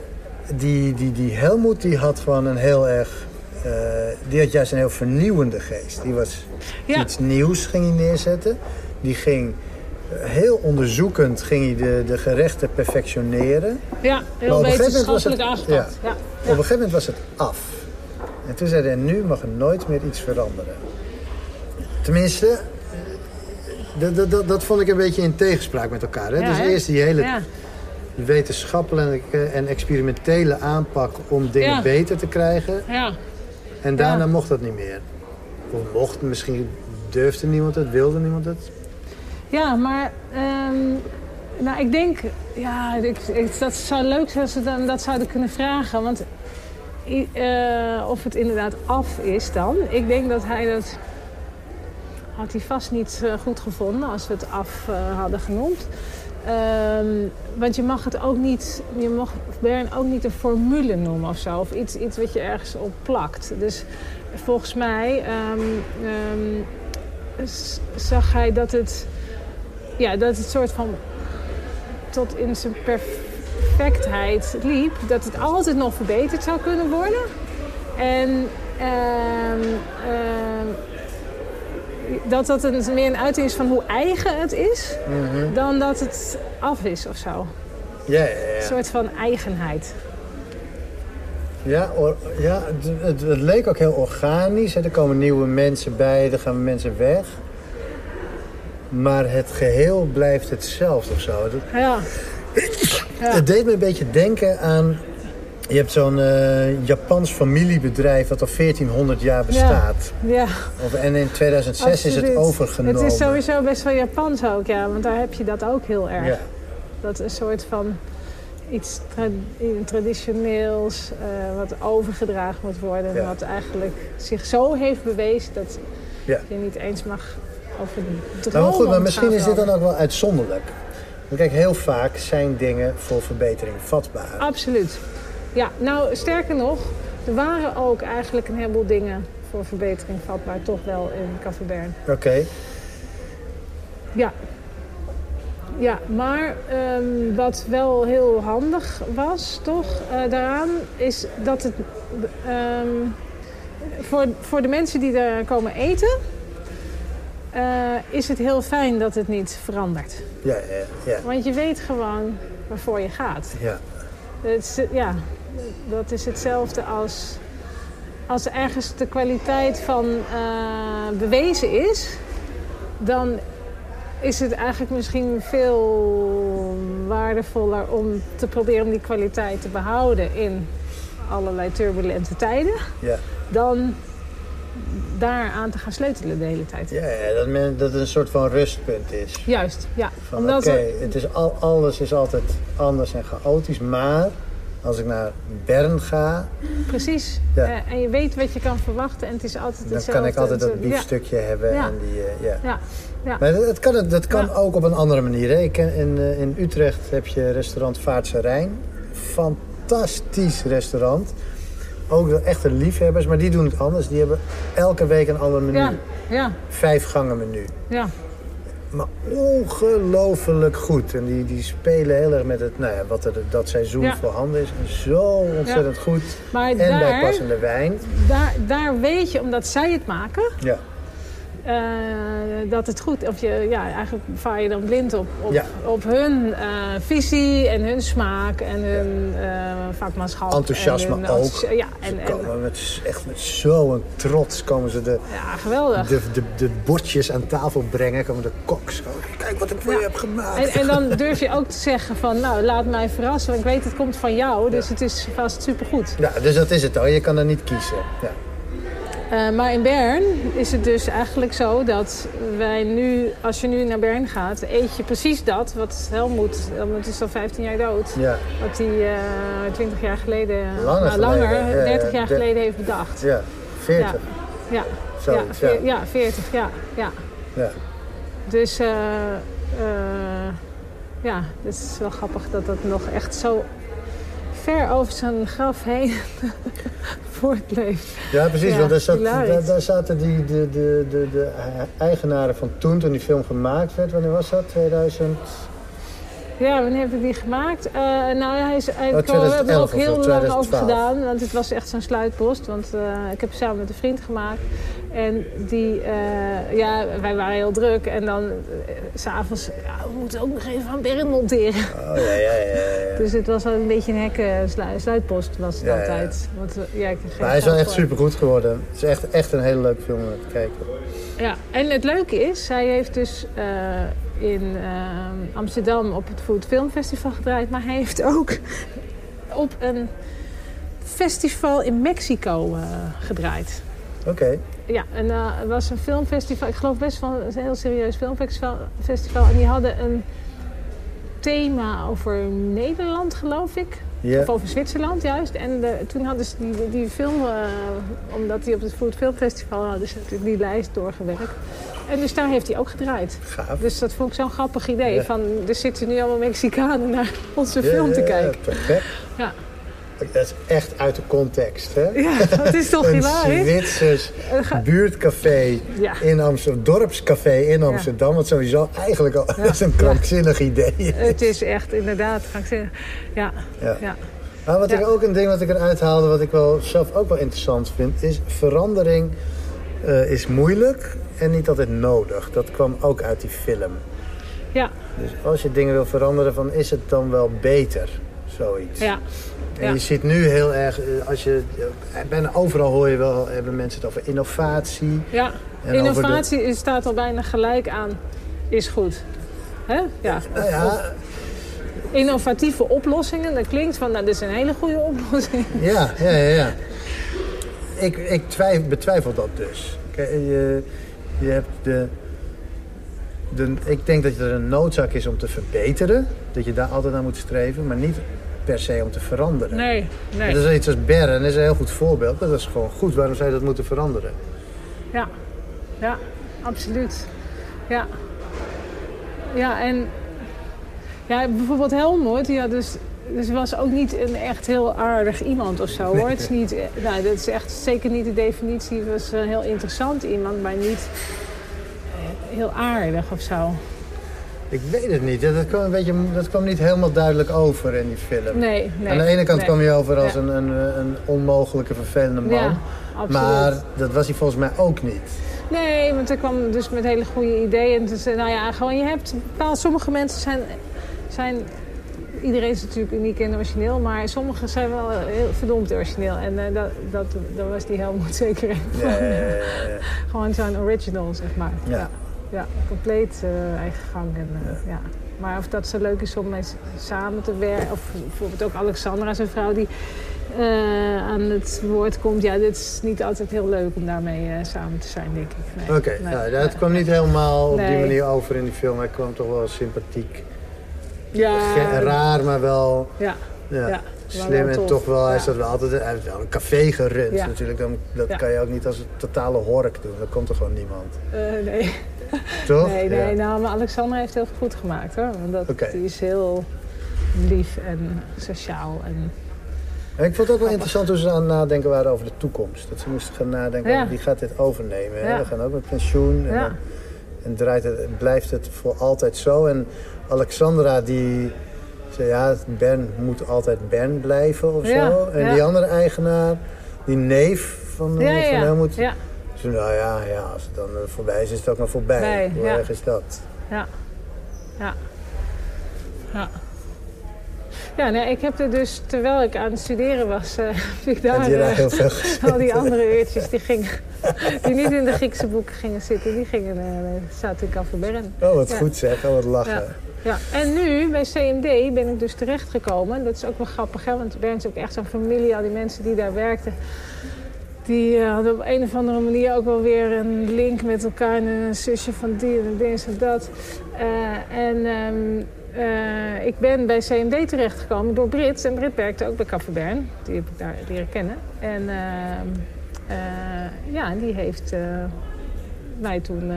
die, die, die Helmoet die had gewoon een heel erg... eh, die had juist een heel vernieuwende geest. Die was Ja. iets nieuws ging hij neerzetten. Die ging eh, heel onderzoekend ging hij de, de gerechten perfectioneren. Ja, heel wetenschappelijk het- aangepakt. Ja. Op een gegeven moment was het af. En toen zei hij, nu mag er nooit meer iets veranderen. Tenminste, dat, dat, dat, dat vond ik een beetje in tegenspraak met elkaar. Hè? Ja, dus hè? eerst die hele Ja. Wetenschappelijke en experimentele aanpak om dingen Ja. beter te krijgen. Ja. En daarna Ja. mocht dat niet meer. Of mocht, misschien durfde niemand het, wilde niemand het. Ja, maar ehm, nou, ik denk, ja, ik, ik- dat zou leuk zijn als ze dan dat zouden kunnen vragen. Want eh, of het inderdaad af is dan. Ik denk dat hij dat had hij vast niet eh, goed gevonden als we het af eh, hadden genoemd. Ehm, want je mag het ook niet, je mag Bern ook niet een formule noemen of zo. Of iets, iets wat je ergens op plakt. Dus volgens mij ehm, ehm, zag hij dat het, ja, dat het soort van tot in zijn perfectheid liep. Dat het altijd nog verbeterd zou kunnen worden. En ehm, dat dat een, meer een uiting is van hoe eigen het is... dan dat het af is of zo. Ja, ja, Een ja. soort van eigenheid. Ja, or- ja het, het, leek ook heel organisch. Hè. Er komen nieuwe mensen bij, er gaan mensen weg. Maar het geheel blijft hetzelfde of zo. Dat- Ja. Het deed me een beetje denken aan... Je hebt zo'n eh, Japans familiebedrijf dat al 1400 jaar bestaat. ja. Of, en in 2006 is het overgenomen. Het is sowieso best wel Japans ook, ja. Want daar heb je dat ook heel erg. Ja. Dat een soort van iets tra- traditioneels eh, wat overgedragen moet worden. Ja. Wat eigenlijk zich zo heeft bewezen dat je niet eens mag over de dromen maar goed, maar misschien is dit dan ook wel uitzonderlijk. Want kijk, heel vaak zijn dingen voor verbetering vatbaar. Absoluut. Ja, nou sterker nog, er waren ook eigenlijk een heleboel dingen voor verbetering vatbaar. Toch wel in Café Bern. Oké, Ja. Ja, maar ehm, wat wel heel handig was, toch, eh, daaraan, is dat het ehm, voor, voor de mensen die daar komen eten, eh, is het heel fijn dat het niet verandert. ja, ja, ja. Want je weet gewoon waarvoor je gaat. ja. Het ja, dat is hetzelfde als als ergens de kwaliteit van eh, bewezen is, dan is het eigenlijk misschien veel waardevoller om te proberen om die kwaliteit te behouden in allerlei turbulente tijden, ja. dan daar aan te gaan sleutelen de hele tijd. ja, ja dat, men, dat het een soort van rustpunt is. Juist, ja. Oké, het is al, alles is altijd anders en chaotisch, maar Als ik naar Bern ga, Precies. Ja. Eh, en je weet wat je kan verwachten en het is altijd dan hetzelfde. kan ik altijd dat ja, biefstukje hebben. Ja. En die, eh, ja. Ja, ja. Maar dat kan, dat kan ook op een andere manier. Hè. Ik ken, in, eh, in Utrecht heb je restaurant Vaartse Rijn. Fantastisch restaurant. Ook de echte liefhebbers, maar die doen het anders. Die hebben elke week een ander menu. ja, ja, Vijf gangen menu. ja. Maar ongelooflijk goed. En die, die spelen heel erg met het, nou ja, wat er dat seizoen Ja. voorhanden is. En zo ontzettend goed. Maar En bij daar, passende wijn. daar, daar weet je, omdat zij het maken, Ja. Eh, dat het goed Of je, ja, eigenlijk vaar je dan blind op, op, Ja. op hun eh, visie en hun smaak en hun eh, vakmanschap. Enthousiasme en hun ook. enthousi- Ja, Ze en, en, komen met, echt met zo'n trots komen ze de, ja, geweldig. de, de, de bordjes aan tafel brengen. Komen de koks. Kijk wat ik voor je heb gemaakt. En, en dan durf je ook te zeggen van, nou, laat mij verrassen. Want ik weet, het komt van jou, dus het is vast supergoed. Ja, dus dat is het hoor. Je kan er niet kiezen. Ja. Eh, maar in Bern is het dus eigenlijk zo dat wij nu, als je nu naar Bern gaat, eet je precies dat wat Helmoet, Helmoet is al 15 jaar dood, Ja. wat hij eh 20 jaar geleden, Langer nou, langer, geleden, ja, ja, 30 jaar de- geleden heeft bedacht. ja, 40. Ja, ja, veer- ja. ja, 40, ja. ja. Ja. Dus eh, eh, ja, het is wel grappig dat dat nog echt zo ver over zijn graf heen voortleeft. Ja, precies. Ja, want daar, zat, daar zaten die, de, de, de, de eigenaren van toen, toen die film gemaakt werd. Wanneer was dat? 2000? Ja, wanneer heb ik die gemaakt? Eh, nou, hij is, hij, Oh, we hebben er 2011 ook heel lang 2012. over gedaan. Want het was echt zo'n sluitpost. Want eh, ik heb het samen met een vriend gemaakt. En die, eh, ja, wij waren heel druk. En dan s s'avonds, ja, we moeten ook nog even aan Bern monteren. Oh ja, ja, ja. ja. Dus het was wel een beetje een hekken slu- sluitpost was het Ja, ja. altijd. Want ja, ik Maar hij is wel echt supergoed geworden. Het is echt, echt een hele leuke film om te kijken. Ja, en het leuke is, hij heeft dus in eh, Amsterdam op het Food Film Festival gedraaid. Maar hij heeft ook op een festival in Mexico eh, gedraaid. Oké. Ja, en het was een filmfestival. Ik geloof best wel een heel serieus filmfestival. Festival. En die hadden een thema over Nederland, geloof ik. Of over Zwitserland juist. En de- toen hadden ze die, die film, eh, omdat die op het Food Film Festival hadden ze natuurlijk die lijst doorgewerkt. En dus daar heeft hij ook gedraaid. Gaaf. Dus dat vond ik zo'n grappig idee. Van, er zitten nu allemaal Mexicanen naar onze film te kijken. Ja, perfect. Dat is echt uit de context, hè? Ja, dat is toch een hilarisch? Zwitsers Eh, ga- buurtcafé Ja. in Amsterdam, dorpscafé in Amsterdam. Wat sowieso eigenlijk al Ja. dat is een krankzinnig idee. Het is echt inderdaad, zeggen. Ja, Ja. Maar wat ik ook een ding wat ik eruit haalde, wat ik wel zelf ook wel interessant vind, is verandering eh, is moeilijk en niet altijd nodig. Dat kwam ook uit die film. ja, Dus als je dingen wil veranderen, van is het dan wel beter? Zoiets. ja. En Ja. je ziet nu heel erg, eh, als je, eh, bijna overal hoor je wel, hebben mensen het over innovatie. ja. En Innovatie staat al bijna gelijk aan, is goed. Hè? Ja. Nou ja, Innovatieve oplossingen, dat klinkt van, nou, dit is een hele goede oplossing. ja, ja, ja. ja. Ik, ik twijf, betwijfel dat dus. Kijk, je, je hebt de, de... Ik denk dat er een noodzaak is om te verbeteren. Dat je daar altijd naar moet streven, maar niet per se om te veranderen. Nee, nee. Dat is iets als dat is een heel goed voorbeeld. Dat is gewoon goed. Waarom zou je dat moeten veranderen? Ja, ja, absoluut. Ja. Ja, en ja, bijvoorbeeld Helmut, die had dus, dus was ook niet een echt heel aardig iemand of zo hoor. Het is niet, eh, nou, dat is echt zeker niet de definitie. Het was een heel interessant iemand, maar niet eh, heel aardig of zo. Ik weet het niet. Dat kwam, een beetje, dat kwam niet helemaal duidelijk over in die film. Nee, nee. Aan de ene kant nee. kwam hij over als Ja. een, een, een onmogelijke, vervelende man. Ja, maar dat was hij volgens mij ook niet. Nee, want hij kwam dus met hele goede ideeën. Dus, nou ja, gewoon je hebt bepaald, sommige mensen zijn, zijn, iedereen is natuurlijk uniek en origineel, maar sommige zijn wel heel verdomd origineel. En eh, dat, dat, dat was die Helmoet zeker een. Ja. Gewoon zo'n original, zeg maar. Ja. ja. Ja, compleet eh, eigen gang. En, eh, ja. Maar of dat zo leuk is om mee samen te werken. Of bijvoorbeeld ook Alexandra, zijn vrouw die eh, aan het woord komt. Ja, dit is niet altijd heel leuk om daarmee samen te zijn, denk ik. Nee. Oké, Nee, nou, dat kwam niet helemaal op die manier over in die film. Hij kwam toch wel sympathiek. Ja, Ge- Raar, maar wel... ja, Ja. ja. slim en toch wel, hij, Ja. dat wel altijd, hij heeft wel een café gerund Ja. natuurlijk. Dan, dat Ja. kan je ook niet als een totale hork doen. Dan komt er gewoon niemand. Nee. Toch? Nee, nee, Ja. nou, maar Alexander heeft heel goed gemaakt hoor. Want dat. Die is heel lief en sociaal. En, En ik vond het ook wel interessant hoe ze aan het nadenken waren over de toekomst. Dat ze moesten gaan nadenken, Ja. wie gaat dit overnemen. Ja. We gaan ook met pensioen. En, dan- en draait het, blijft het voor altijd zo. En Alexandra die zei, ja, Ben moet altijd Ben blijven of zo. En die andere eigenaar, die neef van, van ja, Helmoet... nou ja, ja, als het dan eh, voorbij is, is het ook maar voorbij. Bij, Hoe ja. erg is dat? ja, ja, ja. Ja, nee, ik heb er dus, terwijl ik aan het studeren was, eh heb ik daar, eh, heel veel al die andere uurtjes die, gingen, die niet in de Griekse boeken gingen zitten, die gingen, eh, zaten in Café Bern. Oh, wat Ja. goed zeg. Oh, wat lachen. Ja. Ja, en nu bij CMD ben ik dus terechtgekomen. Dat is ook wel grappig, hè? want Bernd is ook echt zo'n familie. Al die mensen die daar werkten, die eh, hadden op een of andere manier ook wel weer een link met elkaar. En een zusje van die en dit en dat. Eh, en ehm, eh, ik ben bij CMD terechtgekomen door Brit. En Brit werkte ook bij Café Bern. Die heb ik daar leren kennen. En ehm, eh, ja, die heeft mij toen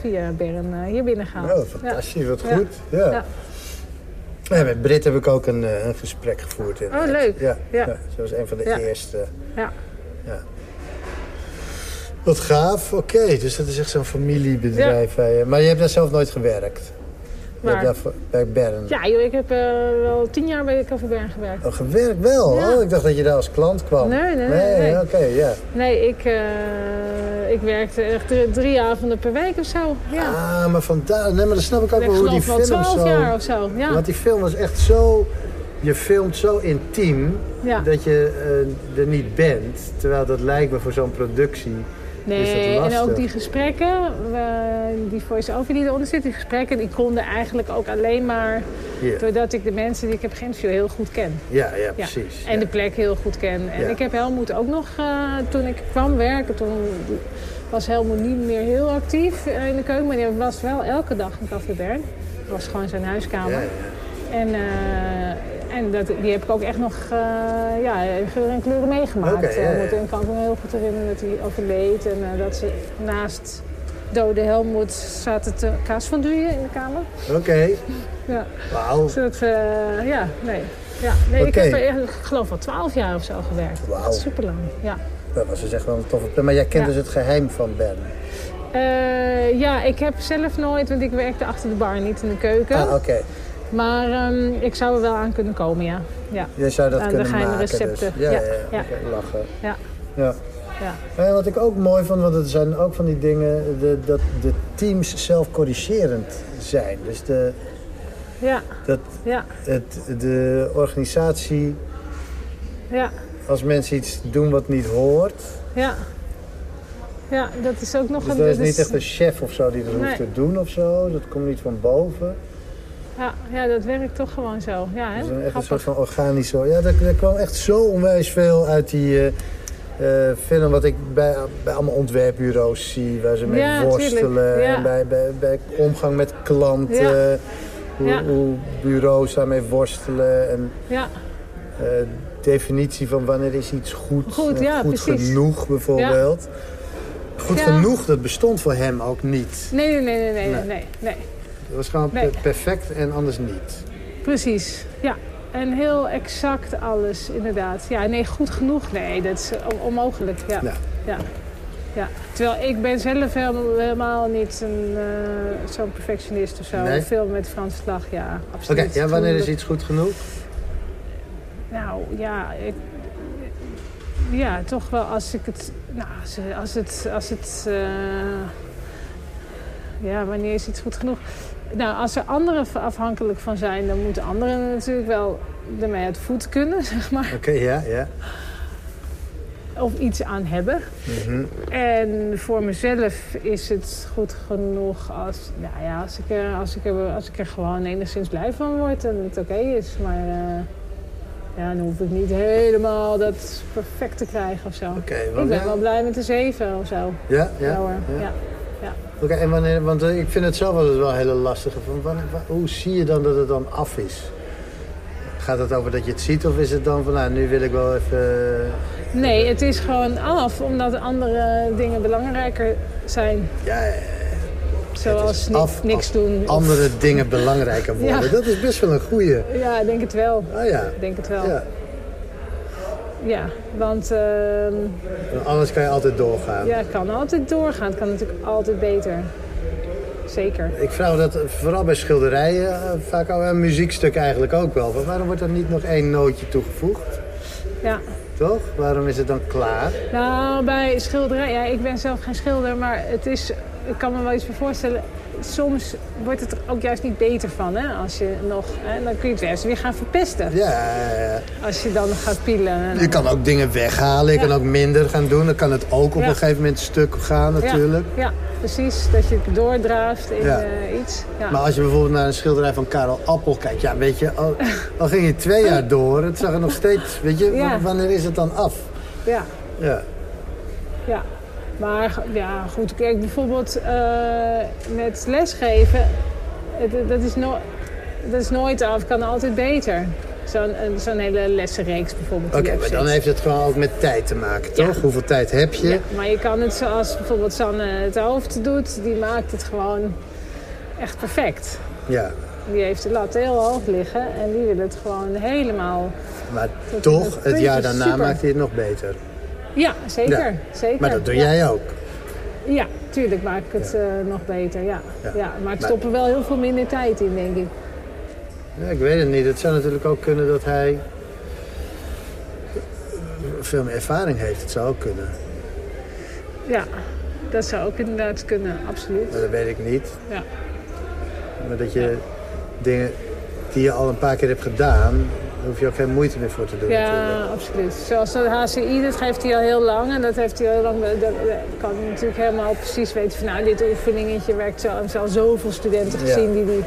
via Bern hier binnengehaald. Oh, fantastisch. Wat goed. Ja. Ja. Ja, met Brit heb ik ook een, een gesprek gevoerd. inderdaad. Oh, leuk. Ja, ja. Ja. ze was een van de eerste. Ja. Ja. Wat gaaf. Oké, dus dat is echt zo'n familiebedrijf. je. Maar je hebt daar zelf nooit gewerkt? Voor- bij Bern? Ja, joh, ik heb eh, wel tien jaar bij Café Bern gewerkt. Oh, gewerkt wel? Ja. Oh, ik dacht dat je daar als klant kwam. Nee, nee, nee, Nee, oké, ja. Nee, ik, eh, ik werkte echt drie, drie avonden per week of zo. Ja. Ah, maar vandaar. Nee, maar dan snap ik ook ik wel hoe die film twaalf zo... jaar of zo. Ja. Want die film was echt zo... Je filmt zo intiem ja. dat je eh, er niet bent. Terwijl dat lijkt me voor zo'n productie... Nee, en ook die gesprekken, die voice-over die eronder zit, die gesprekken, die konden eigenlijk ook alleen maar doordat ik de mensen die ik heb geïnterviewd heel goed ken. ja, ja Ja. precies. En ja. de plek heel goed ken. En Ja. ik heb Helmoet ook nog, eh, toen ik kwam werken, toen was Helmoet niet meer heel actief eh, in de keuken. Maar die was wel elke dag in Café Bern. Dat was gewoon zijn huiskamer. En, eh, en dat, die heb ik ook echt nog uh, ja, geur en kleuren meegemaakt. Ja, ja. Uh, ik kan me heel goed herinneren dat hij overleed. En uh, dat ze naast dode Helmoet zaten te kaasfonduien in de kamer. Oké, Ja. wauw. Dat, uh, ja, nee. Ja, nee ik heb er ik geloof wel twaalf jaar of zo gewerkt. Wauw. Super lang, ja. Dat was dus echt wel een toffe plek. Maar jij kent Ja. dus het geheim van Ben. Uh, ja, ik heb zelf nooit, want ik werkte achter de bar, niet in de keuken. Ah, oké. Maar um, ik zou er wel aan kunnen komen, ja. ja. Jij zou dat Aan de kunnen geheime maken. recepten. Dus. Ja, ja, Ja, lachen. Ja. Ja. ja. En wat ik ook mooi vond, want het zijn ook van die dingen, de, dat de teams zelf corrigerend zijn. Dus de, Ja, dat ja, het, de organisatie, ja, als mensen iets doen wat niet hoort, ja. Ja, dat is ook nog dus een... dat is niet echt een chef of zo die dat hoeft te doen of zo. Dat komt niet van boven. Ja, ja, dat werkt toch gewoon zo. Ja, hè? Het is een, echt een soort van organische... Ja, er, er kwam echt zo onwijs veel uit die eh, eh, film... wat ik bij, bij allemaal ontwerpbureaus zie... waar ze mee Ja, worstelen. ja. En bij, bij, bij omgang met klanten. Ja. Hoe, hoe bureaus daarmee worstelen. En Ja, eh, definitie van wanneer is iets goed. Goed, en genoeg bijvoorbeeld. Goed genoeg, dat bestond voor hem ook niet. nee, nee, nee, nee, nee, Nee. nee, nee. Gewoon Nee. per- perfect en anders niet. Precies, ja. En heel exact alles, inderdaad. Ja, nee, goed genoeg. Nee, dat is on- onmogelijk. Ja. Ja. Ja. ja. Terwijl ik ben zelf helemaal, niet een, eh, zo'n perfectionist of zo. Nee? Veel met Frans vlag, ja, Oké, absoluut. ja, wanneer is iets goed genoeg? Nou, ja, ik, ja, toch wel als ik het, nou, als, als het, als het, eh, ja, wanneer is iets goed genoeg? Nou, als er anderen afhankelijk van zijn, dan moeten anderen natuurlijk wel ermee uit de voeten kunnen, zeg maar. Oké, ja, ja. Of iets aan hebben. Mhm. En voor mezelf is het goed genoeg als, nou ja, als, ik er, als, ik er, als ik er gewoon enigszins blij van word en het oké is. Maar eh, ja, dan hoef ik niet helemaal dat perfect te krijgen of zo. Ik ben wel blij met de zeven of zo. Ja, ja. Ja. Ja. Oké, en wanneer, want eh, ik vind het zelf altijd wel een hele lastige. Van, wanneer- hoe zie je dan dat het dan af is? gaat het over dat je het ziet of is het dan van nou, nu wil ik wel even... Nee, het is gewoon af omdat andere dingen belangrijker zijn. Ja. Zoals af niks doen. of- andere dingen belangrijker worden. Ja. Dat is best wel een goeie. Ja, ik denk het wel. Ah ja. Ik denk het wel. ja. Ja, want ehm, Anders kan je altijd doorgaan. ja, het kan altijd doorgaan. Het kan natuurlijk altijd beter. Zeker. Ik vraag dat vooral bij schilderijen, eh, vaak al een muziekstuk eigenlijk ook wel. Waarom wordt er niet nog één nootje toegevoegd? Ja. Toch? Waarom is het dan klaar? Nou, bij schilderij, ja, ik ben zelf geen schilder, maar het is, ik kan me wel iets voor voorstellen. Soms wordt het er ook juist niet beter van, hè? Als je nog, hè? dan kun je het juist weer gaan verpesten. Ja, ja, ja. Als je dan gaat pielen. je kan ook dingen weghalen, je Ja. kan ook minder gaan doen. Dan kan het ook op een gegeven moment stuk gaan natuurlijk. Ja, ja, precies. Dat je het doordraaft in eh, iets. Ja. Maar als je bijvoorbeeld naar een schilderij van Karel Appel kijkt, ja, weet je, al, al ging je twee jaar door, het zag er nog steeds, weet je, wanneer is het dan af? ja, Ja, ja. Maar ja, goed, kijk bijvoorbeeld eh, met lesgeven, het- dat is, no dat is nooit af, kan altijd beter. Zo'n hele lessenreeks bijvoorbeeld. oké, maar dan heeft het gewoon ook met tijd te maken, Ja. toch? Hoeveel tijd heb je? Ja, maar je kan het zoals bijvoorbeeld Sanne het hoofd doet, die maakt het gewoon echt perfect. Ja, Die heeft de lat heel hoog liggen en die wil het gewoon helemaal... maar toch, het jaar daarna super. maakt hij het nog beter. Ja, zeker. Ja. zeker. Maar dat doe jij ook. Ja, tuurlijk maak ik het eh, nog beter, ja. Ja. maar ik stop er wel heel veel minder tijd in, denk ik. Ja, ik weet het niet. Het zou natuurlijk ook kunnen dat hij veel meer ervaring heeft. Het zou ook kunnen. Ja, dat zou ook inderdaad kunnen, absoluut. Maar dat weet ik niet. Ja, Maar dat je dingen die je al een paar keer hebt gedaan, daar hoef je ook geen moeite meer voor te doen. ja natuurlijk. absoluut. Zoals de HCI, dat geeft hij al heel lang. En dat heeft hij al heel lang... Dat, kan natuurlijk helemaal precies weten van... Nou, dit oefeningetje werkt zo. En al zoveel studenten Ja. gezien die die,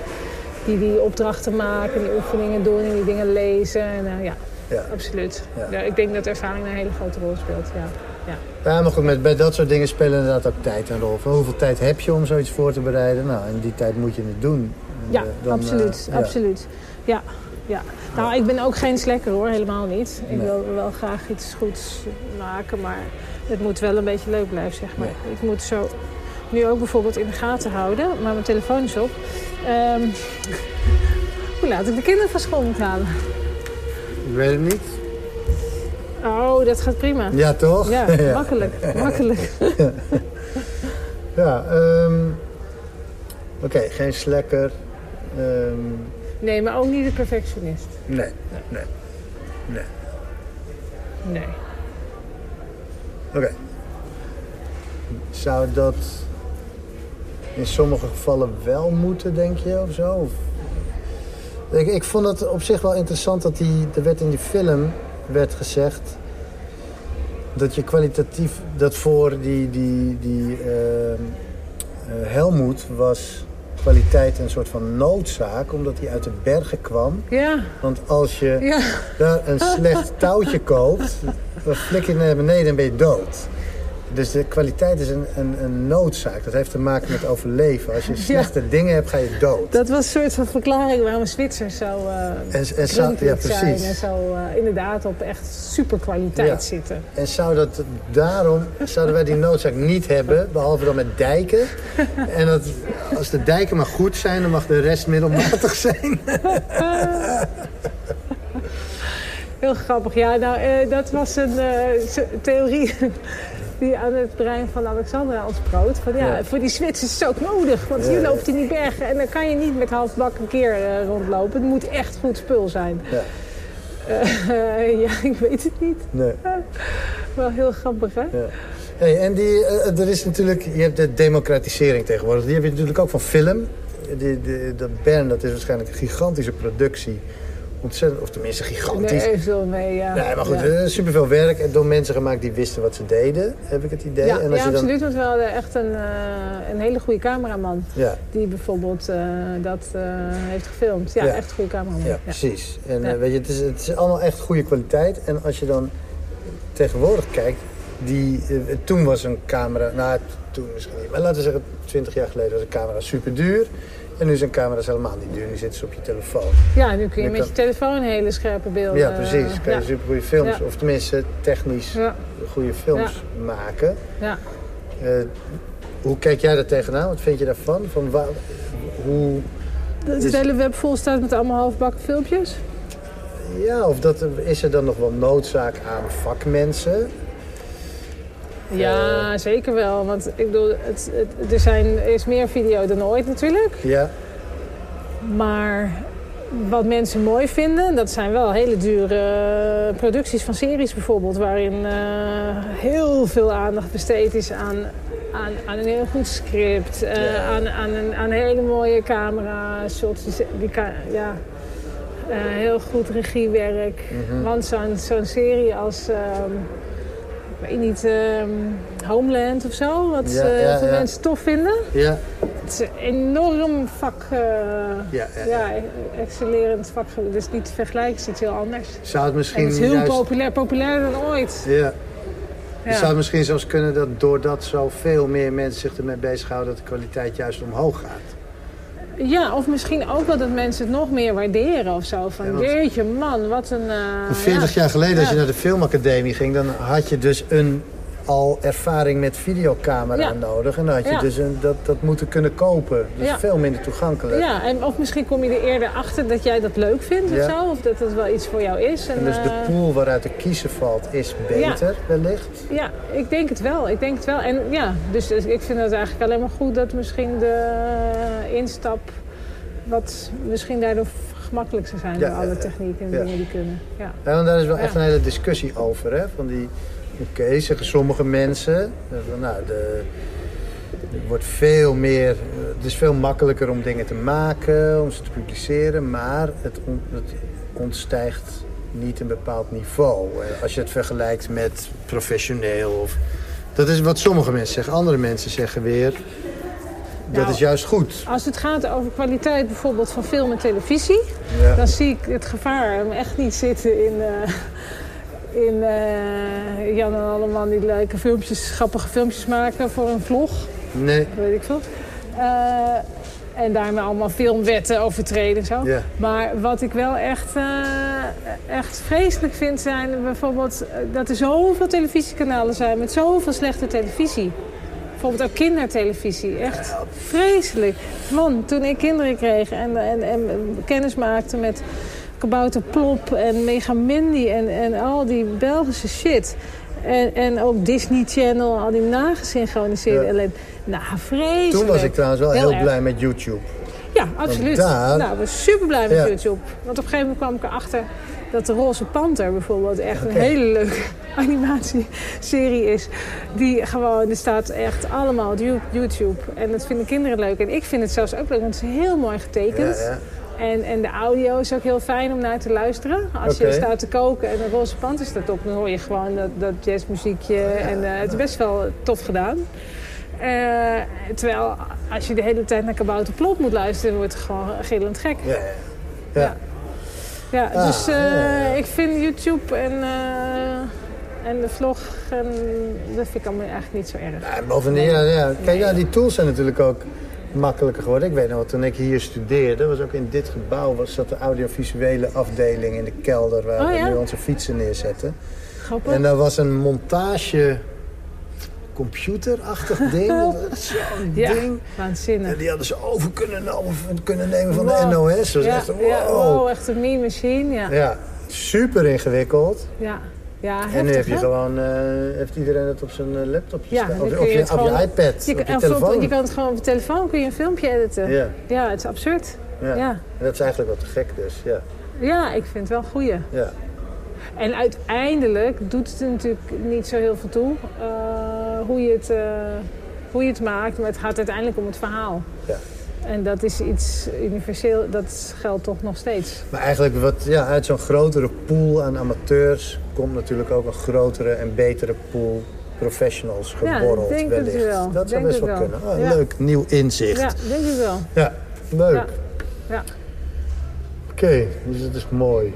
die die opdrachten maken... die oefeningen doen en die dingen lezen. En, eh, ja, Ja. absoluut. Ja. Ik denk dat ervaring een hele grote rol speelt, ja. ja. Ja, maar goed, met, bij dat soort dingen spelen inderdaad ook tijd een rol. Van hoeveel tijd heb je om zoiets voor te bereiden? Nou, in die tijd moet je het doen. En, Ja, eh, dan, absoluut. eh, absoluut. Ja, ja. Nou, ik ben ook geen slekker hoor, helemaal niet. Ik Nee. wil wel graag iets goeds maken, maar het moet wel een beetje leuk blijven, zeg maar. Ik moet zo nu ook bijvoorbeeld in de gaten houden, maar mijn telefoon is op. Ehm, hoe laat ik de kinderen van school moet halen? Ik weet het niet. Oh, dat gaat prima. Ja, toch? Ja, makkelijk, makkelijk. Ja, ehm, oké, geen slekker. Ehm, Nee, maar ook niet de perfectionist. nee, nee, nee. Nee. Oké. Zou dat in sommige gevallen wel moeten, denk je, of zo? Of... Ik, ik vond het op zich wel interessant dat die, er werd in die film werd gezegd dat je kwalitatief, dat voor die, die, die eh, Helmoet was een soort van noodzaak, omdat hij uit de bergen kwam. Ja, Want als je ja. daar een slecht touwtje koopt, dan flik je naar beneden en ben je dood. Dus de kwaliteit is een, een, een noodzaak. Dat heeft te maken met overleven. Als je slechte dingen hebt, ga je dood. Dat was een soort van verklaring waarom een Zwitser zo uh, En- en zou- ja, zijn precies. en zo eh, inderdaad op echt super kwaliteit Ja. zitten. En zou dat daarom, zouden wij die noodzaak niet hebben, behalve dan met dijken. En dat, als de dijken maar goed zijn, dan mag de rest middelmatig zijn. Heel grappig. Ja, nou, eh, dat was een eh, theorie die aan het brein van Alexandra ontsproot. Van ja, Ja. voor die Zwitsers is het ook nodig. Want Ja, je ja. loopt in die bergen en dan kan je niet met halfbak een keer eh, rondlopen. Het moet echt goed spul zijn. Ja, Eh, ja, ik weet het niet. nee. Wel heel grappig, hè? Ja. Hey, en die, eh, er is natuurlijk, je hebt de democratisering tegenwoordig. Die heb je natuurlijk ook van film. Die, die, dat Bern, dat is waarschijnlijk een gigantische productie. Ontzettend, of tenminste gigantisch. Nee, veel mee, ja. Nee, maar goed, Ja. er is superveel werk en door mensen gemaakt die wisten wat ze deden, heb ik het idee. Ja, en als ja je dan, absoluut. Want we hadden echt een, eh, een hele goede cameraman. Ja, Die bijvoorbeeld eh, dat eh, heeft gefilmd. Ja, echt goede cameraman. ja, precies. En eh, weet je, het is, het is allemaal echt goede kwaliteit. En als je dan tegenwoordig kijkt, die, eh, toen was een camera, nou toen misschien niet, maar laten we zeggen 20 jaar geleden was een camera super duur. En nu zijn camera's helemaal niet duur. Nu zitten ze op je telefoon. Ja, nu kun je Nu met kan- je telefoon hele scherpe beelden... Ja, precies. Kan je ja, super goede films, Ja. of tenminste technisch ja, goede films maken. ja. Eh, hoe kijk jij daar tegenaan? Wat vind je daarvan? Van waar, hoe, Het hele web vol staat met allemaal halfbakken filmpjes. ja, of dat, is er dan nog wel noodzaak aan vakmensen? Ja, zeker wel. Want ik bedoel, het, het- er, zijn, er is meer video dan ooit natuurlijk. Ja, Maar wat mensen mooi vinden, dat zijn wel hele dure producties van series bijvoorbeeld. Waarin eh, heel veel aandacht besteed is aan, aan, aan een heel goed script. eh, Ja. aan, aan, een, aan hele mooie camera shots. Die, ja, eh, heel goed regiewerk. Mhm. Want zo'n zo'n serie als... ehm, weet niet, ehm, Homeland of zo, wat Ja, eh, ja, veel ja. mensen tof vinden. ja, Het is een enorm vak, eh, ja, excellerend vak. Dus niet te vergelijken, het is iets heel anders. Zou het En misschien het is heel juist... populair, populairder dan ooit. Ja. Ja. Zou het misschien zelfs kunnen dat doordat zoveel meer mensen zich ermee bezighouden... dat de kwaliteit juist omhoog gaat? Ja, of misschien ook wel dat mensen het nog meer waarderen of zo. Van, Ja, jeetje man, wat een... eh, 40 ja. jaar geleden, als je naar de filmacademie ging... dan had je dus een al ervaring met videocamera nodig. En dan had je dus een, dat, dat moeten kunnen kopen. Dus veel minder toegankelijk. Ja, en of misschien kom je er eerder achter dat jij dat leuk vindt of zo. Of dat het wel iets voor jou is. En, En dus de eh, pool waaruit te kiezen valt is beter, wellicht. Ja, ik denk het wel. Ik denk het wel. En ja, dus dus ik vind het eigenlijk alleen maar goed dat misschien de instap wat misschien daardoor gemakkelijk zou zijn Ja, door alle ja, technieken en ja. dingen die kunnen. Ja. Ja, want daar is wel echt een hele discussie over. Hè? Van die, oké, zeggen sommige mensen... nou, de, er wordt veel meer... Het is veel makkelijker om dingen te maken, om ze te publiceren. Maar het, on- het ontstijgt niet een bepaald niveau. Eh, Als je het vergelijkt met professioneel. Of, dat is wat sommige mensen zeggen. Andere mensen zeggen weer... Dat Nou, is juist goed. Als het gaat over kwaliteit bijvoorbeeld van film en televisie, Ja. dan zie ik het gevaar hem echt niet zitten in, eh, in eh, Jan en Alleman die leuke filmpjes, grappige filmpjes maken voor een vlog. Nee. weet ik veel. Eh, en daarmee allemaal filmwetten overtreden en zo. Ja. Maar wat ik wel echt, eh, echt vreselijk vind zijn bijvoorbeeld dat er zoveel televisiekanalen zijn met zoveel slechte televisie. Bijvoorbeeld ook kindertelevisie. Echt vreselijk. Man, toen ik kinderen kreeg en, en, en kennis maakte met Kabouter Plop en Megamendi en, en al die Belgische shit. En, en ook Disney Channel, al die nagesynchroniseerde Ja. ellende. Nou, vreselijk. Toen was ik trouwens wel heel, blij met YouTube. Ja, absoluut. daar- Nou, ik was super blij met Ja. YouTube. Want op een gegeven moment kwam ik erachter dat de Roze Panter bijvoorbeeld echt een hele leuke animatieserie is. Die gewoon, er staat echt allemaal op You- YouTube. En dat vinden kinderen leuk. En ik vind het zelfs ook leuk, want het is heel mooi getekend. Ja. En, en de audio is ook heel fijn om naar te luisteren. Als je staat te koken en een roze panter staat op, dan hoor je gewoon dat, dat jazzmuziekje. En eh, het is best wel tof gedaan. Eh, terwijl als je de hele tijd naar Kabouter Plop moet luisteren, wordt het gewoon gillend gek. Ja, ja. Ja. Ja, Ah, dus eh, ik vind YouTube en, en de vlog, en, dat vind ik allemaal eigenlijk niet zo erg. Bovendien, ja, ja. Kijk, ja, die tools zijn natuurlijk ook makkelijker geworden. Ik weet nog, toen ik hier studeerde, was ook in dit gebouw, was zat de audiovisuele afdeling in de kelder waar Oh, we ja? nu onze fietsen neerzetten. Grappig. En daar was een montage computerachtig ding. Zo'n ja, ding. waanzinnig. En die hadden ze over kunnen, kunnen nemen van Wow. de NOS. Dat was ja, echt wow. ja, wow, echt een meme machine, ja. Ja, super ingewikkeld. Ja, ja en nu heb je hè? gewoon, eh, heeft iedereen het op zijn eh, laptopje Ja, staan. Of, kun op je je, op je iPad, Je, op je kan- telefoon. je kan het gewoon op je telefoon kun je een filmpje editen. Ja, Ja, het is absurd. ja. Ja. En dat is eigenlijk wel te gek dus, ja. Ja, ik vind het wel een goeie. ja. En uiteindelijk doet het er natuurlijk niet zo heel veel toe eh, hoe, je het, hoe je het maakt. Maar het gaat uiteindelijk om het verhaal. Ja. En dat is iets universeel, dat geldt toch nog steeds. Maar eigenlijk wat, ja, uit zo'n grotere pool aan amateurs komt natuurlijk ook een grotere en betere pool professionals Ja, geborreld denk het wellicht. wel. Dat zou Denk best het wel wel. kunnen. Oh, Ja. Leuk, nieuw inzicht. Ja, denk ik wel. Ja, leuk. Ja. Ja. Oké, dus dat is mooi.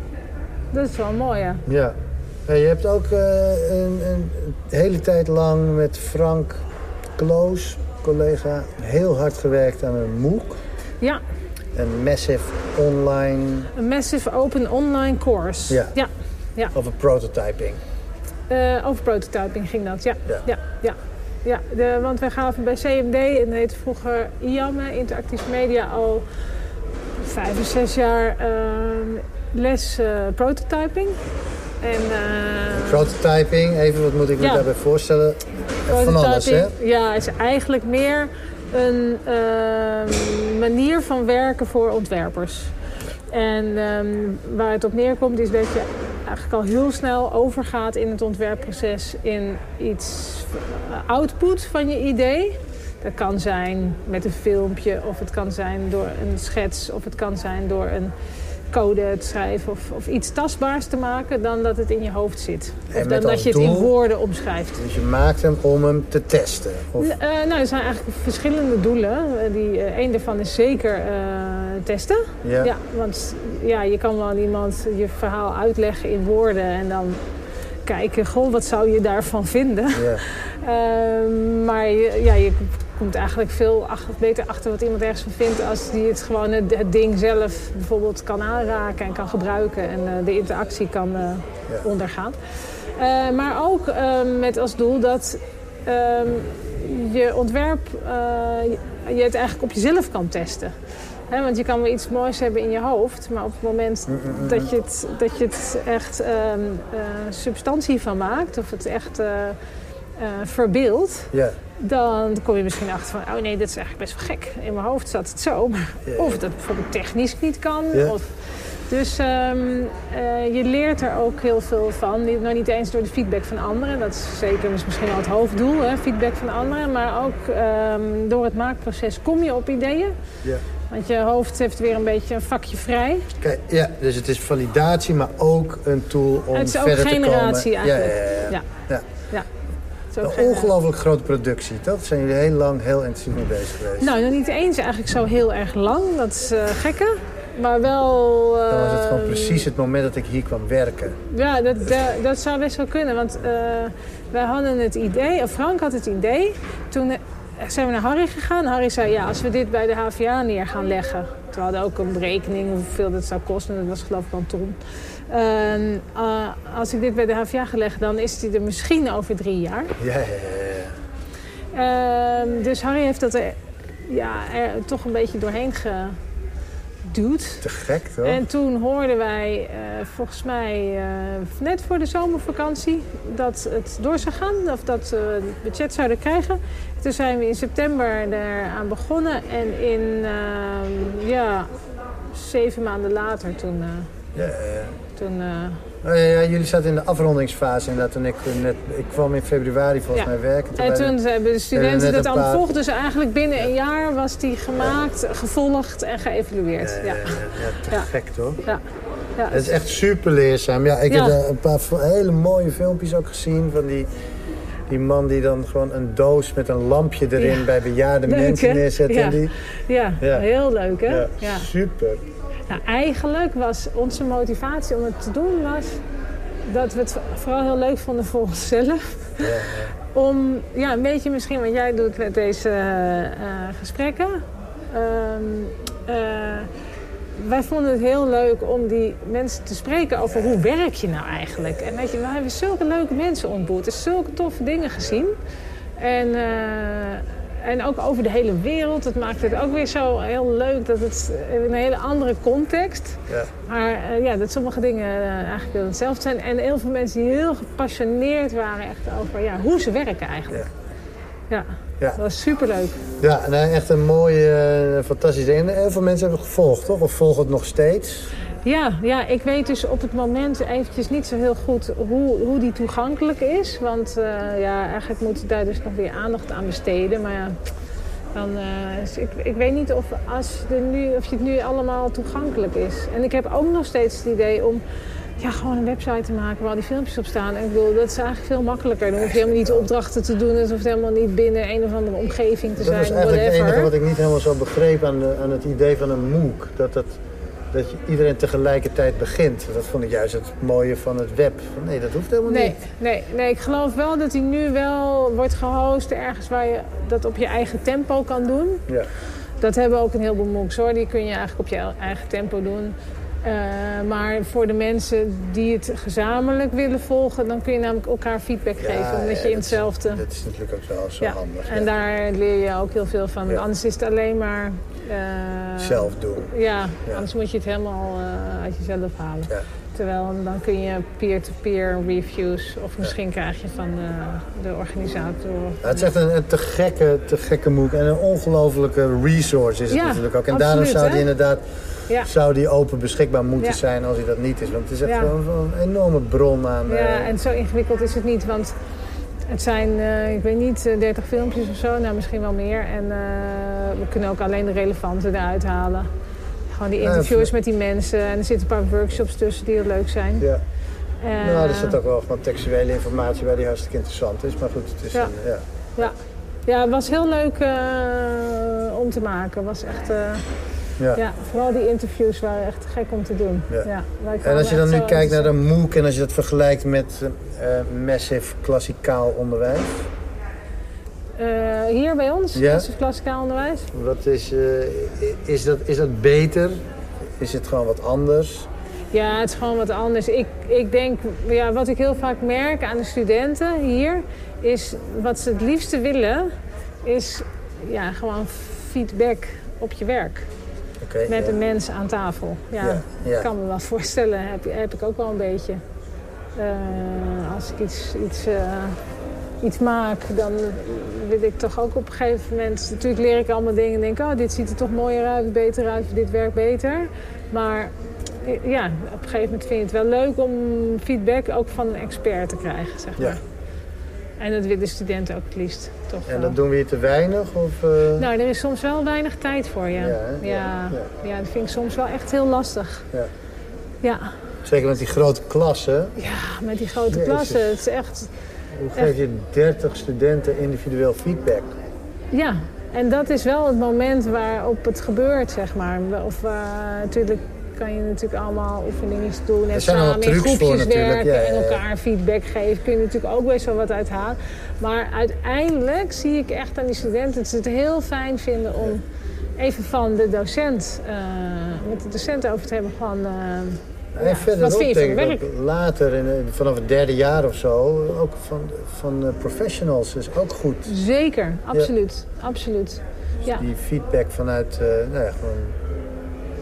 Dat is wel mooi, ja. Ja. Hey, je hebt ook eh, een, een hele tijd lang met Frank Kloos, collega, heel hard gewerkt aan een MOOC. Ja, Een massive online een massive open online course. Ja. ja. ja. over prototyping. Eh, over prototyping ging dat, ja. Ja. ja, ja. ja de, want wij gaven bij CMD, en dat heette vroeger IAM, hè, Interactieve Media, al vijf of zes jaar eh, les eh, prototyping. En, eh, Prototyping, even wat moet ik me Ja. daarbij voorstellen? Van alles, hè? prototyping, Ja, is eigenlijk meer een ehm, manier van werken voor ontwerpers. En ehm, waar het op neerkomt is dat je eigenlijk al heel snel overgaat in het ontwerpproces in iets eh, output van je idee. Dat kan zijn met een filmpje, of het kan zijn door een schets, of het kan zijn door een code te schrijven of, of iets tastbaars te maken dan dat het in je hoofd zit. Of dan dat je het in woorden omschrijft. Dus je maakt hem om hem te testen. Of, eh, nou, er zijn eigenlijk verschillende doelen. Eh, die, een daarvan is zeker testen. ja. Ja, want ja, je kan wel iemand je verhaal uitleggen in woorden en dan kijken, goh, wat zou je daarvan vinden? Ja. Ehm, maar je, ja, je komt eigenlijk veel achter, beter achter wat iemand ergens van vindt als die het gewoon het, het ding zelf bijvoorbeeld kan aanraken en kan gebruiken en eh, de interactie kan eh, Ja. ondergaan. Eh, maar ook ehm, met als doel dat ehm, je ontwerp je, het eigenlijk op jezelf kan testen. Want je kan wel iets moois hebben in je hoofd, maar op het moment dat je het, dat je het echt ehm, eh, substantie van maakt, of het echt eh, verbeeldt. Dan kom je misschien achter van, oh nee, dit is eigenlijk best wel gek. In mijn hoofd zat het zo. Of dat bijvoorbeeld technisch niet kan. Of, dus ehm, eh, je leert er ook heel veel van. Niet, nou, niet eens door de feedback van anderen. Dat is zeker is misschien wel het hoofddoel, hè, feedback van anderen. Maar ook ehm, door het maakproces kom je op ideeën. Ja. Want je hoofd heeft weer een beetje een vakje vrij. Kijk, ja, dus het is validatie, maar ook een tool om Het is ook verder te komen. generatie Ja, eigenlijk. Ja, ja, ja. Ja. Een ongelooflijk grote productie. Dat zijn jullie heel lang heel intensief mee bezig geweest. Nou, nog niet eens eigenlijk zo heel erg lang. Dat is eh, gekke. Maar wel... Dan was het gewoon ehm, precies het moment dat ik hier kwam werken. Ja, dat, dat, dat zou best wel kunnen. Want eh, wij hadden het idee, of Frank had het idee. Toen eh, zijn we naar Harry gegaan. Harry zei, ja, als we dit bij de HVA neer gaan leggen. We hadden ook een berekening hoeveel dat zou kosten. Dat was geloof ik een ton. En, eh, als ik dit bij de HVA ga leggen, dan is die er misschien over drie jaar. Ja, ja, ja. Ehm, dus Harry heeft dat er, ja, er toch een beetje doorheen Te gek, toch? En toen hoorden wij, eh, volgens mij eh, net voor de zomervakantie, dat het door zou gaan. Of dat we het budget zouden krijgen. Toen zijn we in september eraan begonnen. En in, ehm, ja, zeven maanden later toen... eh, Ja, ja, toen ja, ja, jullie zaten in de afrondingsfase inderdaad. Toen ik, net, ik kwam in februari volgens mij werken. en toen hebben de studenten dat allemaal paar- gevolgd. Dus eigenlijk binnen een jaar was die gemaakt, gevolgd en geëvalueerd. Ja, Ja, ja, ja, ja. Het is echt super leerzaam. Ja, ik Ja. heb eh, een paar hele mooie filmpjes ook gezien van die, die man die dan gewoon een doos met een lampje erin Ja. bij bejaarde Leuk, mensen neerzet. Ja. En die, ja, heel leuk hè? Ja. super. Nou, eigenlijk was onze motivatie om het te doen was dat we het vooral heel leuk vonden voor onszelf. Ja, ja. Om, ja, een beetje misschien wat jij doet met deze eh, gesprekken. Ehm, eh, wij vonden het heel leuk om die mensen te spreken over hoe werk je nou eigenlijk. En weet je, we hebben zulke leuke mensen ontmoet zulke toffe dingen gezien. En, eh, en ook over de hele wereld. Dat maakt het ook weer zo heel leuk dat het in een hele andere context. Ja. Maar eh, ja, dat sommige dingen eh, eigenlijk wel hetzelfde zijn. En heel veel mensen die heel gepassioneerd waren echt over ja, hoe ze werken eigenlijk. Ja, Ja. dat was superleuk. Ja, nee, echt een mooie, eh, fantastische ding. En heel veel mensen hebben het gevolgd, toch? Of volgen het nog steeds? Ja, ja, ik weet dus op het moment eventjes niet zo heel goed hoe, hoe die toegankelijk is. Want eh, ja, eigenlijk moet daar dus nog weer aandacht aan besteden. Maar ja, dan, dus ik, ik weet niet of, als er nu, of het nu allemaal toegankelijk is. En ik heb ook nog steeds het idee om ja, gewoon een website te maken waar al die filmpjes op staan. En ik bedoel, dat is eigenlijk veel makkelijker. Dan hoef je helemaal niet opdrachten te doen. Het hoeft helemaal niet binnen een of andere omgeving te Dat was zijn. eigenlijk het whatever. enige wat ik niet helemaal zo begreep aan, de- aan het idee van een MOOC. Dat, dat, dat je iedereen tegelijkertijd begint. Dat vond ik juist het mooie van het web. Nee, dat hoeft helemaal Nee, niet. nee, nee, ik geloof wel dat hij nu wel wordt gehost ergens waar je dat op je eigen tempo kan doen. Ja. Dat hebben ook een heleboel MOOCs hoor. Die kun je eigenlijk op je eigen tempo doen. Uh, maar voor de mensen die het gezamenlijk willen volgen... dan kun je namelijk elkaar feedback Ja, geven. Omdat ja, je in hetzelfde... Dat is natuurlijk ook wel zo Ja, handig. en daar leer je ook heel veel van. Anders is het alleen maar... eh, Zelf doen. Ja, Ja. anders moet je het helemaal eh, uit jezelf halen. Ja. Terwijl dan kun je peer-to-peer reviews... of misschien krijg je van de, de organisator... Ja, het is echt een, een te, gekke, te gekke MOOC en een ongelofelijke resource is het Ja, natuurlijk ook. En absoluut, daarom zou die inderdaad zou die open beschikbaar moeten zijn als hij dat niet is. Want het is echt een, een enorme bron aan... Ja, eh, en zo ingewikkeld is het niet, want het zijn, eh, ik weet niet, eh, 30 filmpjes of zo, nou misschien wel meer. En eh, we kunnen ook alleen de relevante eruit halen. Gewoon die interviews met die mensen. En er zitten een paar workshops tussen die heel leuk zijn. ja. Eh, nou, er zit ook wel gewoon textuele informatie bij die hartstikke interessant is. Maar goed, het is Ja. een... Ja. ja. ja, het was heel leuk eh, om te maken. Het was echt, eh, Ja. ja, vooral die interviews waren echt gek om te doen. Ja. En als je dan nu kijkt naar de MOOC en als je dat vergelijkt met eh, eh, massive klassikaal onderwijs. Eh, hier bij ons, Ja. ja. klassikaal onderwijs. Wat is, eh, is, dat, is dat beter? Is het gewoon wat anders? Ja, het is gewoon wat anders. Ik, ik denk, ja, wat ik heel vaak merk aan de studenten hier, is wat ze het liefste willen, is ja, gewoon feedback op je werk. Met ja. een mens aan tafel. Ja, Ja, ja. ik kan me wel voorstellen, heb, heb ik ook wel een beetje. Eh, als ik iets, iets, eh, iets maak, dan wil ik toch ook op een gegeven moment... Natuurlijk leer ik allemaal dingen en denk, oh, dit ziet er toch mooier uit, beter uit, dit werkt beter. Maar eh, ja, op een gegeven moment vind je het wel leuk om feedback ook van een expert te krijgen, zeg maar. En dat willen studenten ook het liefst, toch En dat doen we hier te weinig? Of, eh, Nou, er is soms wel weinig tijd voor je. Ja, ja, Ja, ja. dat vind ik soms wel echt heel lastig. Ja. Ja, Zeker met die grote klassen. ja met die grote Jezus. klassen. Het is echt... Hoe geef je 30 studenten individueel feedback? Ja, en dat is wel het moment waarop het gebeurt, zeg maar. Of eh, natuurlijk kan je natuurlijk allemaal oefeningen doen... en samen in groepjes werken ja, en elkaar feedback geven. Kun je natuurlijk ook best wel wat uithalen. Maar uiteindelijk zie ik echt aan die studenten... dat ze het heel fijn vinden om even van de docent... eh, met de docent over te hebben van... En Ja, verderop wat vind je van denk ik later, in, vanaf het derde jaar of zo, ook van, van professionals is ook goed. zeker, absoluut. Absoluut. Ja. Die feedback vanuit, eh, nou ja, gewoon...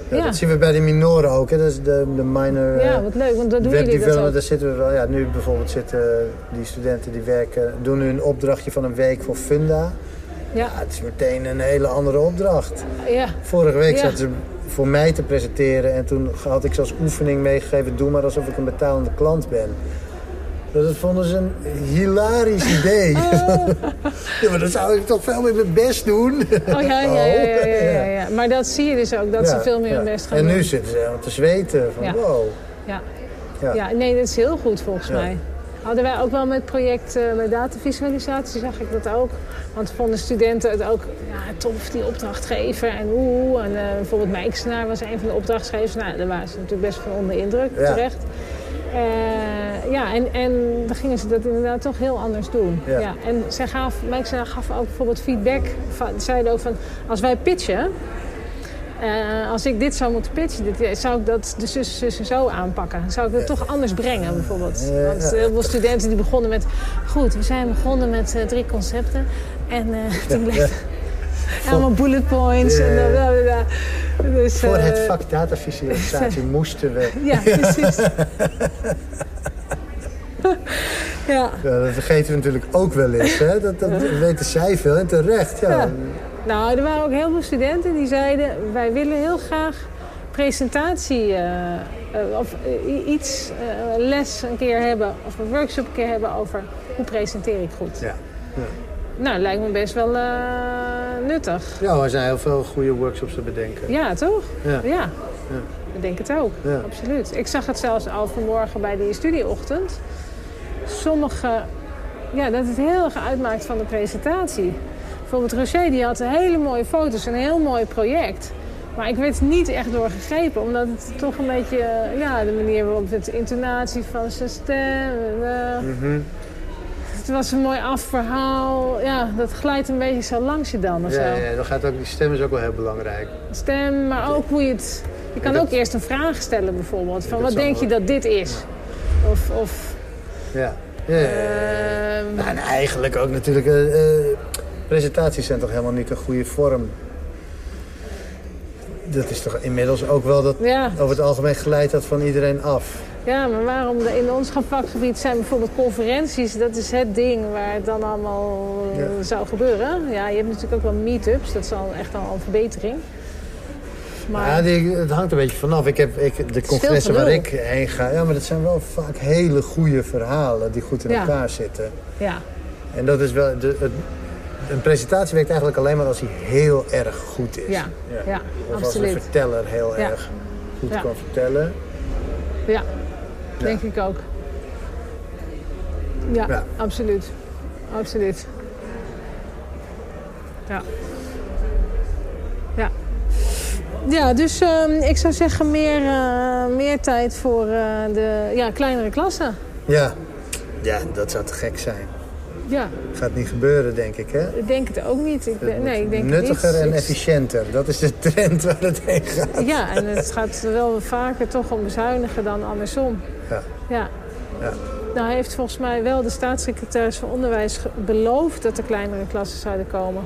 Ja, Ja. Dat zien we bij de minoren ook, hè. Dat is de, de minor eh, ja, wat leuk, want dat doen jullie dat ook. Daar zitten we wel, ja, nu bijvoorbeeld zitten die studenten die werken, doen nu een opdrachtje van een week voor Funda. Ja, Ja, het is meteen een hele andere opdracht. ja, Vorige week Ja. zaten ze voor mij te presenteren en toen had ik ze als oefening meegegeven, doe maar alsof ik een betalende klant ben. Dus Dat vonden ze een hilarisch idee. Oh. ja, maar dan zou ik toch veel meer mijn best doen. Oh ja, ja, ja, ja, ja, ja. Maar dat zie je dus ook, dat ze veel meer hun best gaan En doen. nu zitten ze helemaal te zweten. Van Ja. wow. Ja. Ja. Ja. nee, dat is heel goed volgens mij. Hadden wij ook wel met project eh, met datavisualisatie, zag ik dat ook. Want vonden studenten het ook ja, tof, die opdrachtgever. En oeh, en eh, bijvoorbeeld Mijksenaar was een van de opdrachtgevers. Nou, daar waren ze natuurlijk best van onder indruk, Ja. Eh, ja, en, en dan gingen ze dat inderdaad toch heel anders doen. Ja. Ja. En zij gaf, Mijksenaar gaf ook bijvoorbeeld feedback. Van, zeiden ook van, als wij pitchen... Eh, als ik dit zou moeten pitchen, dit, zou ik dat de zus, zus en zo aanpakken? Zou ik dat toch anders brengen, bijvoorbeeld? Want heel veel studenten die begonnen met... Goed, we zijn begonnen met eh, drie concepten. En toen bleef... Allemaal bullet points en ja. dan bla, bla, bla. Dus, Voor eh, het vak datavisualisatie moesten we... Ja, precies. ja. Ja, dat vergeten we natuurlijk ook wel eens. Hè? Dat, dat weten zij veel en terecht. Ja. Ja. Nou, er waren ook heel veel studenten die zeiden... wij willen heel graag presentatie eh, eh, of eh, iets, eh, les een keer hebben... of een workshop een keer hebben over hoe presenteer ik goed. Ja. Nou, lijkt me best wel eh, nuttig. ja, er zijn heel veel goede workshops te bedenken. Ja, toch? Ja. Ja, ik denk het ook. Ja. Absoluut. Ik zag het zelfs al vanmorgen bij die studieochtend. Sommige, ja, dat het heel erg uitmaakt van de presentatie. Bijvoorbeeld Rocher, die had hele mooie foto's, een heel mooi project. Maar ik werd niet echt doorgegrepen, omdat het toch een beetje, eh, ja, de manier waarop het de intonatie van zijn stem. eh, Mhm. Was een mooi afverhaal. Ja, dat glijdt een beetje zo langs je dan of Ja, zo. ja, dan gaat ook, die stem is ook wel heel belangrijk. Stem, maar ook hoe je het... Je kan dat- ook eerst een vraag stellen bijvoorbeeld. Van wat denk je dat dit is? Of... of Ja. ja, ja, ehm, Nou, en eigenlijk ook natuurlijk... eh, eh, presentaties zijn toch helemaal niet een goede vorm. Dat is toch inmiddels ook wel dat... Over het algemeen glijdt dat van iedereen af. Ja, maar waarom de, in ons vakgebied zijn bijvoorbeeld conferenties... dat is het ding waar het dan allemaal eh, Ja. zou gebeuren. Ja, je hebt natuurlijk ook wel meetups. Dat is al echt al een verbetering. Maar Ja, die, het hangt een beetje vanaf. Ik heb ik, de congressen waar ik heen ga... Ja, maar dat zijn wel vaak hele goede verhalen die goed in Ja. elkaar zitten. ja, En dat is wel... De, het, een presentatie werkt eigenlijk alleen maar als hij heel erg goed is. ja, ja, Of als een verteller heel Ja. erg goed Ja. kan vertellen. Ja, denk ik ook. Ja, Ja. absoluut. Absoluut. Ja. Ja. Ja, dus ehm, ik zou zeggen meer, eh, meer tijd voor eh, de ja, kleinere klassen. Ja. ja, dat zou te gek zijn. Ja, Gaat niet gebeuren, denk ik, hè? ik denk het ook niet. Ik, Het nee, ik denk Nuttiger en efficiënter. Dat is de trend waar het heen gaat. Ja, en het gaat wel vaker toch om bezuinigen dan andersom. Ja. Ja. Ja. Nou heeft volgens mij wel de staatssecretaris van Onderwijs beloofd dat er kleinere klassen zouden komen.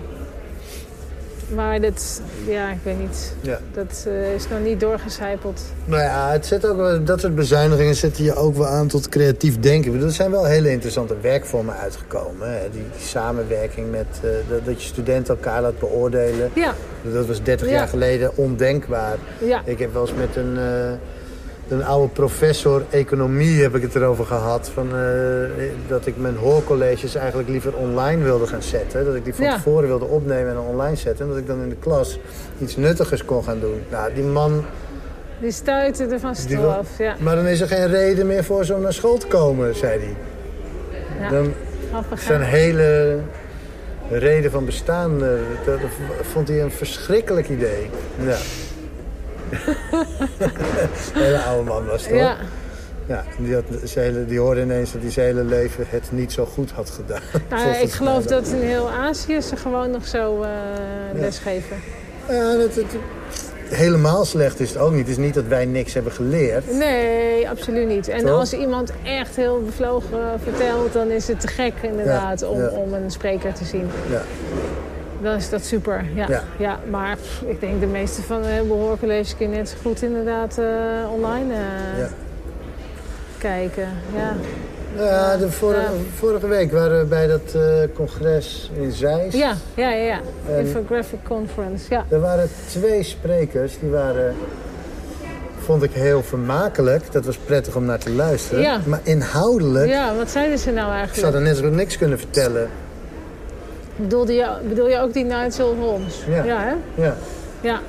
Maar dat, ja, ik weet niet. Ja. Dat eh, is nog niet doorgecijpeld. Nou ja, het zet ook, dat soort bezuinigingen zetten je ook wel aan tot creatief denken. Er zijn wel hele interessante werkvormen uitgekomen. Hè? Die, die samenwerking met eh, dat, dat je studenten elkaar laat beoordelen. Ja, Dat was 30 Ja. jaar geleden ondenkbaar. ja, Ik heb wel eens met een, eh, een oude professor economie heb ik het erover gehad. Van, eh, dat ik mijn hoorcolleges eigenlijk liever online wilde gaan zetten. Dat ik die van Ja. tevoren wilde opnemen en online zetten. En dat ik dan in de klas iets nuttigers kon gaan doen. Nou, die man... die stuiten er van stoel af. Ja, Maar dan is er geen reden meer voor ze om naar school te komen, zei hij. ja. Dan zijn hele reden van bestaan, eh, dat dat vond hij een verschrikkelijk idee. Ja. Een hele oude man was hoor. Ja, Ja, die, had, hele, die hoorde ineens dat hij zijn hele leven het niet zo goed had gedaan. nou, ik geloof dat in heel Azië ze gewoon nog zo eh, lesgeven. Ja, dat, helemaal slecht is het ook niet. Het is niet dat wij niks hebben geleerd. Nee, absoluut niet. En Toch? als iemand echt heel bevlogen vertelt, dan is het te gek inderdaad Ja, om, om een spreker te zien. Ja. Dan is dat super. Ja, Ja. ja. maar pff, ik denk de meeste van de hoorcolleges kun je net zo goed inderdaad eh, online eh, Ja. kijken. Ja. Ja, de vorige, Ja. vorige week waren we bij dat eh, congres in Zeist. Ja, ja, ja, ja. Infographic Conference, ja. Er waren twee sprekers, die waren, vond ik heel vermakelijk. Dat was prettig om naar te luisteren. Ja. Maar inhoudelijk, Ja, wat zeiden ze nou ik eigenlijk? zou er net zo goed niks kunnen vertellen. Bedoelde je, bedoel je ook die Nigel Holmes? Ja. Ja, hè? Ja. Ja.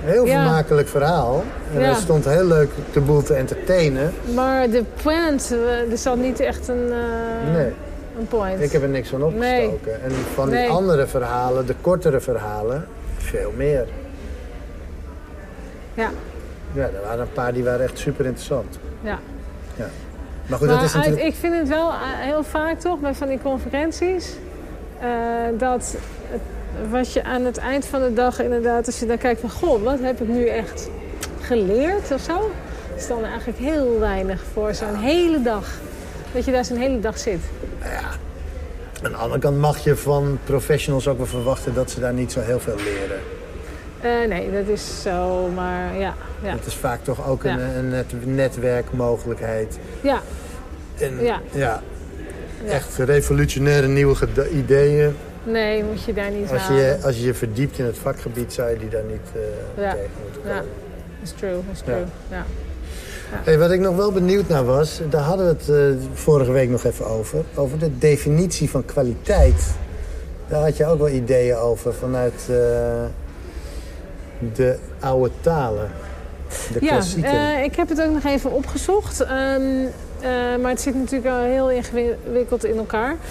Heel Ja. vermakelijk verhaal. En Ja. stond heel leuk de boel te entertainen. Maar de point, eh, er zat niet echt een, eh, Nee, een point. ik heb er niks van opgestoken. En van die Nee. andere verhalen, de kortere verhalen, veel meer. Ja, Ja, er waren een paar die waren echt super interessant. ja. Maar goed, maar dat is uit- natuurlijk... ik vind het wel eh, heel vaak toch, bij van die conferenties... eh, dat wat je aan het eind van de dag inderdaad... als je dan kijkt van, goh, wat heb ik nu echt geleerd of zo... is dan eigenlijk heel weinig voor zo'n hele dag. Dat je daar zo'n hele dag zit. Aan de andere kant mag je van professionals ook wel verwachten dat ze daar niet zo heel veel leren. Eh, nee, dat is zo, maar ja. Ja, Het is vaak toch ook een, Ja. een net- netwerkmogelijkheid. ja, En, Ja. ja. Ja. Echt revolutionaire nieuwe ideeën. nee, moet je daar niet Als je, als je je verdiept in het vakgebied, zou je die daar niet eh, Ja. tegen moeten komen. Ja, that's true, that's true. Ja. Hey, wat ik nog wel benieuwd naar was, daar hadden we het eh, vorige week nog even over. Over de definitie van kwaliteit. Daar had je ook wel ideeën over vanuit eh, de oude talen. De Ja, ik heb het ook nog even opgezocht. Ehm, eh, maar het zit natuurlijk al heel ingewikkeld in elkaar.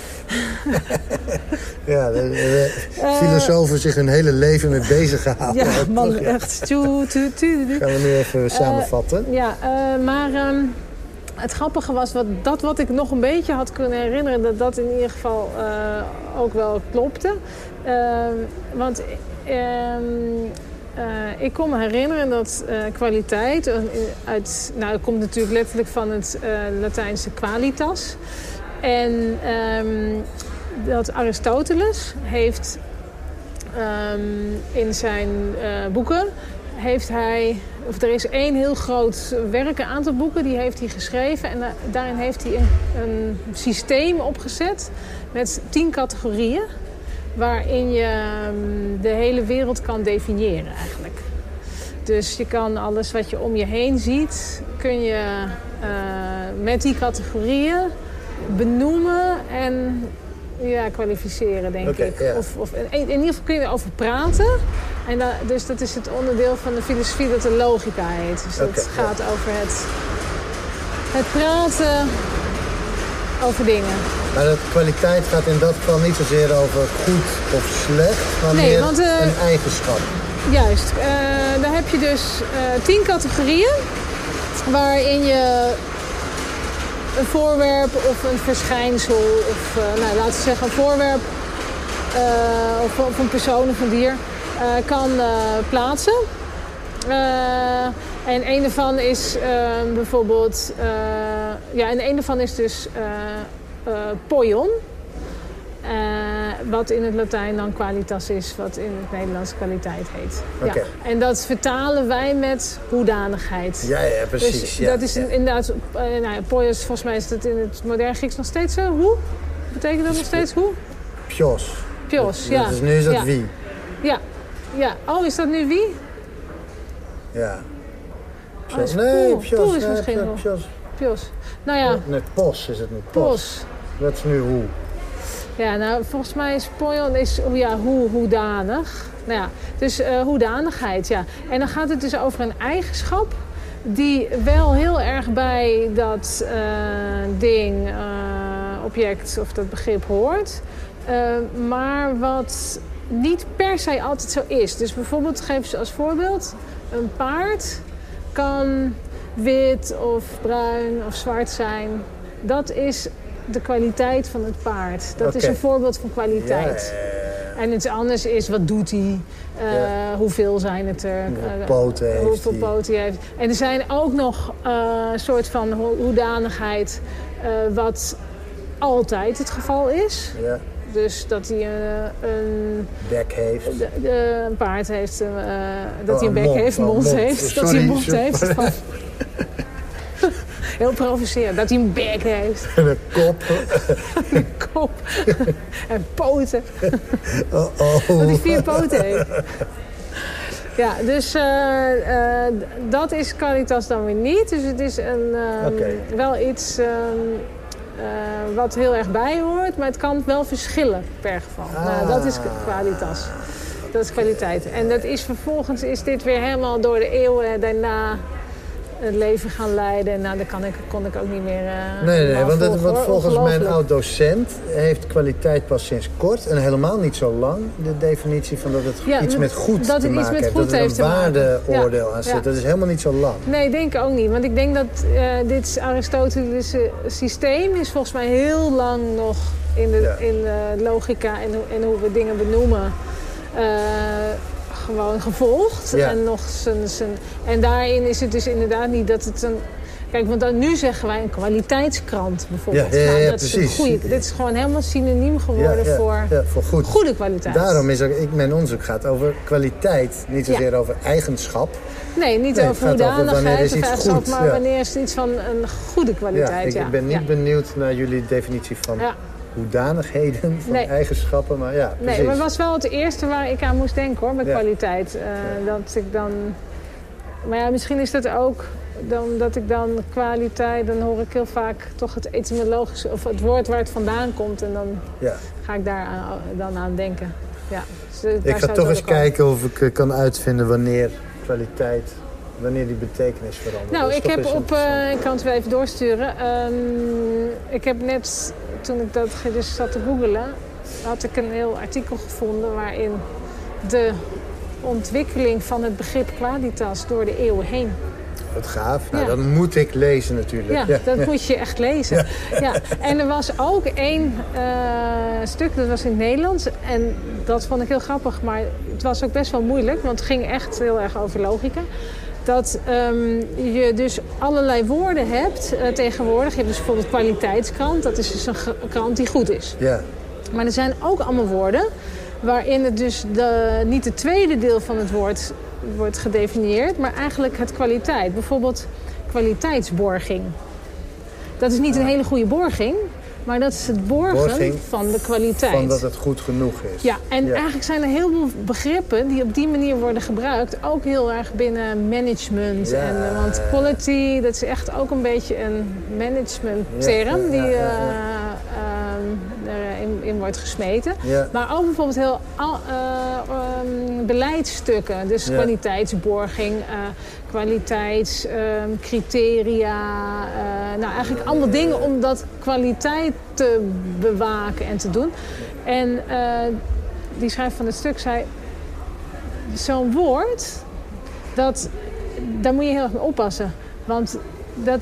Ja, Eh, filosofen zich hun hele leven mee bezig gehouden. Ja, man, echt. Gaan we nu even samenvatten. Ja, eh, maar ehm, het grappige was wat, dat wat ik nog een beetje had kunnen herinneren, dat dat in ieder geval uh, ook wel klopte. Uh, want ehm, uh, ik kon me herinneren dat uh, kwaliteit uit, nou, het komt natuurlijk letterlijk van het Latijnse qualitas. En um, dat Aristoteles heeft um, in zijn boeken heeft hij, of er is één heel groot werk, een aantal boeken, die heeft hij geschreven. En daarin heeft hij een, een systeem opgezet met tien categorieën waarin je ehm, de hele wereld kan definiëren eigenlijk. Dus je kan alles wat je om je heen ziet, kun je uh, met die categorieën benoemen en ja, kwalificeren, denk okay, ik. Yeah. Of, of, in, in, ieder geval kun je erover praten. En dus dat is het onderdeel van de filosofie dat de logica heet. Dus okay, dat gaat yeah. over het, het praten over dingen. Maar de kwaliteit gaat in dat geval niet zozeer over goed of slecht, maar nee, meer want, uh, een eigenschap. Juist. Uh, daar heb je dus uh, tien categorieën waarin je een voorwerp of een verschijnsel of nou, laten we zeggen een voorwerp of, of, een persoon of een dier kan plaatsen. en een daarvan is bijvoorbeeld, ja, en een daarvan is dus poion. Uh, wat in het Latijn dan kwalitas is, wat in het Nederlands kwaliteit heet. Okay. Ja. En dat vertalen wij met hoedanigheid. Ja, ja precies. Dus ja, dat is ja. inderdaad, uh, nou, poios, volgens mij is dat in het modern Grieks nog steeds zo. Hoe? Betekent dat nog steeds hoe? Pios. Pios, ja. Dus nu is dat ja. wie. Ja. ja. Oh, is dat nu wie? Ja. Oh, is nee, pios. Poel is nee, misschien pios. Pios. Nou ja. Nee, pos is het nu. Pos. Pos. Dat is nu hoe. Ja, nou, volgens mij is poion is, ja, hoe, hoedanig. Nou ja, dus uh, hoedanigheid, ja. En dan gaat het dus over een eigenschap die wel heel erg bij dat uh, ding, uh, object of dat begrip hoort. maar wat niet per se altijd zo is. Dus bijvoorbeeld, geef ze als voorbeeld, een paard kan wit of bruin of zwart zijn. Dat is de kwaliteit van het paard. Dat okay. is een voorbeeld van kwaliteit. En iets anders is, wat doet hij? Uh, hoeveel zijn het er? Hoeveel poten heeft Hoeveel hij? poten hij heeft. En er zijn ook nog een uh, soort van hoedanigheid... Uh, wat altijd het geval is. Dus dat hij een, een bek heeft. Een paard heeft, dat oh, hij een bek mond, heeft, oh, mond, mond. heeft, Sorry, dat hij een mond sorry. heeft. Heel provocerend, dat hij een bek heeft. En een kop. een kop. en poten. Oh, oh. Dat hij vier poten heeft. Ja, dus uh, uh, dat is Caritas dan weer niet. Dus het is een, um, okay. wel iets um, uh, wat heel erg bij hoort, maar het kan wel verschillen per geval. Ah. Nou, dat is Qualitas. Dat is kwaliteit. En dat is vervolgens is dit weer helemaal door de eeuwen daarna het leven gaan leiden. Nou, dat kan ik, kon ik ook niet meer. Uh, nee, nee, want, het, want volgens mijn oud-docent heeft kwaliteit pas sinds kort en helemaal niet zo lang de definitie van dat het ja, iets met goed dat te het maken iets met heeft. dat er heeft een waardeoordeel ja. aan zit. Ja. Dat is helemaal niet zo lang. Nee, denk ik ook niet. Want ik denk dat uh, dit Aristotelische systeem is volgens mij heel lang nog in de, in de logica en, en hoe we dingen benoemen. Uh, gewoon gevolgd. Ja. En, nog zijn, zijn, en daarin is het dus inderdaad niet dat het een... Kijk, want dan, nu zeggen wij een kwaliteitskrant bijvoorbeeld. Ja, ja, nou, dat is een precies. goede, dit is gewoon helemaal synoniem geworden voor ja, voor goed. goede kwaliteit. Daarom is ook, ik, mijn onderzoek gaat over kwaliteit. Niet zozeer over eigenschap. Nee, niet Nee, over hoedanigheid of iets goed, maar wanneer is het iets van een goede kwaliteit. ik, ben niet benieuwd naar jullie definitie van Ja. Hoedanigheden, van Nee. eigenschappen. Maar ja, precies. Nee, maar het was wel het eerste waar ik aan moest denken hoor, met Ja. kwaliteit. Uh, Dat ik dan. Maar ja, misschien is dat ook dan, dat ik dan kwaliteit, dan hoor ik heel vaak toch het etymologische, of het woord waar het vandaan komt. En dan ja. ga ik daar aan, dan aan denken. Ja, dus daar Ik ga toch eens kijken of ik eh, kan uitvinden wanneer kwaliteit, wanneer die betekenis verandert. Nou, Dat is ik heb op, uh, ik kan het wel even doorsturen. Um, ik heb net, toen ik dat dus zat te googelen, had ik een heel artikel gevonden waarin de ontwikkeling van het begrip kwalitas door de eeuwen heen Wat gaaf. Nou, Ja. dan moet ik lezen natuurlijk. Ja, dat moet je echt lezen. Ja. En er was ook één eh, stuk, dat was in het Nederlands. En dat vond ik heel grappig, maar het was ook best wel moeilijk. Want het ging echt heel erg over logica. Dat ehm, je dus allerlei woorden hebt eh, tegenwoordig. Je hebt dus bijvoorbeeld kwaliteitskrant. Dat is dus een krant die goed is. Ja. Maar er zijn ook allemaal woorden waarin het dus de, niet het tweede deel van het woord wordt gedefinieerd, maar eigenlijk het kwaliteit. Bijvoorbeeld kwaliteitsborging. Dat is niet een hele goede borging, maar dat is het borgen van de kwaliteit. Van dat het goed genoeg is. Ja, en Ja. eigenlijk zijn er heel veel begrippen die op die manier worden gebruikt. Ook heel erg binnen management. Ja. En, eh, want quality, dat is echt ook een beetje een managementterm Ja, ja, die ja, ja, ja. eh, ehm, erin in wordt gesmeten. Ja. Maar ook bijvoorbeeld heel al- eh, ehm, beleidsstukken. Dus Ja. kwaliteitsborging, eh kwaliteitscriteria. eh, nou, eigenlijk allemaal dingen om dat kwaliteit te bewaken en te doen. En die schrijver van het stuk zei... Zo'n woord, dat, daar moet je heel erg mee oppassen. Want dat,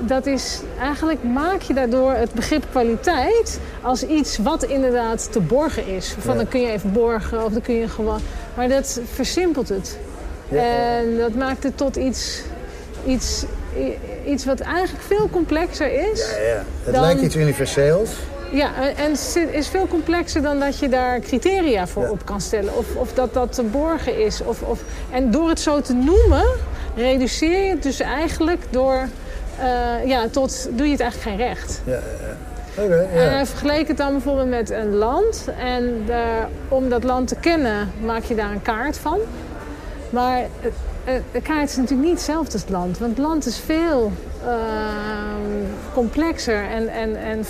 dat is, eigenlijk maak je daardoor het begrip kwaliteit als iets wat inderdaad te borgen is. Van Ja. dan kun je even borgen of dan kun je gewoon. Maar dat versimpelt het. Ja. En dat maakt het tot iets, iets, iets wat eigenlijk veel complexer is. Ja, ja. Het Dan- lijkt iets universeels. Ja, en het is veel complexer dan dat je daar criteria voor Ja. op kan stellen. Of, of dat dat te borgen is. Of, of, en door het zo te noemen, reduceer je het dus eigenlijk door... eh, ja, tot doe je het eigenlijk geen recht. Ja, ja, ja. En ja. hij vergeleek het dan bijvoorbeeld met een land. En daar- om dat land te kennen maak je daar een kaart van. Maar eh, eh, de kaart is natuurlijk niet hetzelfde als het land. Want het land is veel ehm, complexer. En, en, en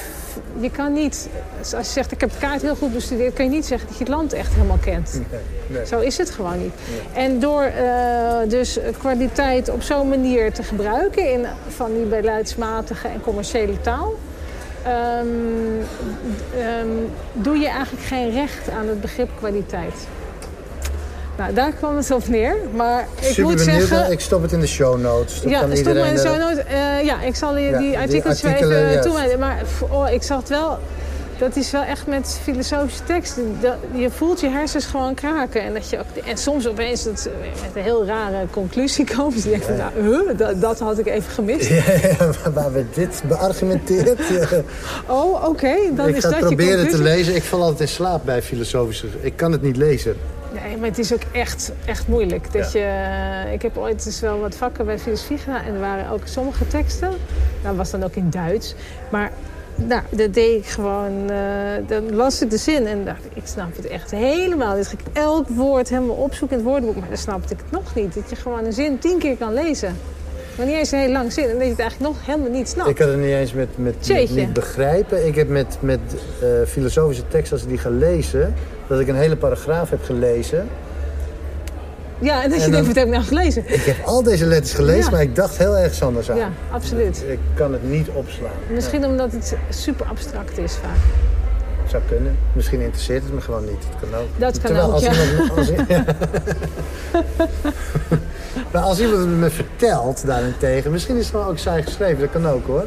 je kan niet, als je zegt ik heb de kaart heel goed bestudeerd... kan je niet zeggen dat je het land echt helemaal kent. Nee, nee. Zo is het gewoon niet. En door eh, dus kwaliteit op zo'n manier te gebruiken... In, van die beleidsmatige en commerciële taal... ehm, ehm, doe je eigenlijk geen recht aan het begrip kwaliteit. Nou, daar kwam het op neer. Maar ik Super moet benieuwd. zeggen... Ik stop het in de show notes. Ja, kan stop iedereen maar zo er- nooit. eh, ja, ik zal je Ja, die artikels artikelen, even toewijden. Maar oh, ik zag het wel. Dat is wel echt met filosofische teksten. Dat, je voelt je hersens gewoon kraken. En, dat je ook, en soms opeens dat, ze met een heel rare conclusie komen. Dus je denkt van, nou, huh, dat, dat had ik even gemist. Ja, ja, waar we dit beargumenteerd. Oh, oké, dan ik is ga dat het je proberen te lezen. Ik val altijd in slaap bij filosofische... Ik kan het niet lezen. Nee, maar het is ook echt, echt moeilijk. Dat je, ik heb ooit dus wel wat vakken bij filosofie gedaan. En er waren ook sommige teksten. Dat was dan ook in Duits. Maar nou, dat deed ik gewoon... eh, dan las ik de zin en dacht ik, ik snap het echt helemaal. Dus ik elk woord helemaal opzoeken in het woordenboek. Maar dan snapte ik het nog niet. Dat je gewoon een zin tien keer kan lezen. Maar niet eens een heel lang zin. En dat je het eigenlijk nog helemaal niet snapt. Ik had het niet eens met, met, met Jeetje. niet begrijpen. Ik heb met, met eh, filosofische teksten, als ik die ga lezen... dat ik een hele paragraaf heb gelezen. Ja, en dat je En denkt, wat heb ik nou gelezen? Ik heb al deze letters gelezen, Ja. maar ik dacht heel erg anders aan. Ja, absoluut. Ik kan het niet opslaan. Misschien omdat het super abstract is vaak. Zou kunnen. Misschien interesseert het me gewoon niet. Dat kan ook. Dat kan Terwijl ook, als ja. Iemand, als, maar als iemand het me vertelt daarentegen... Misschien is het wel ook saai geschreven, dat kan ook hoor.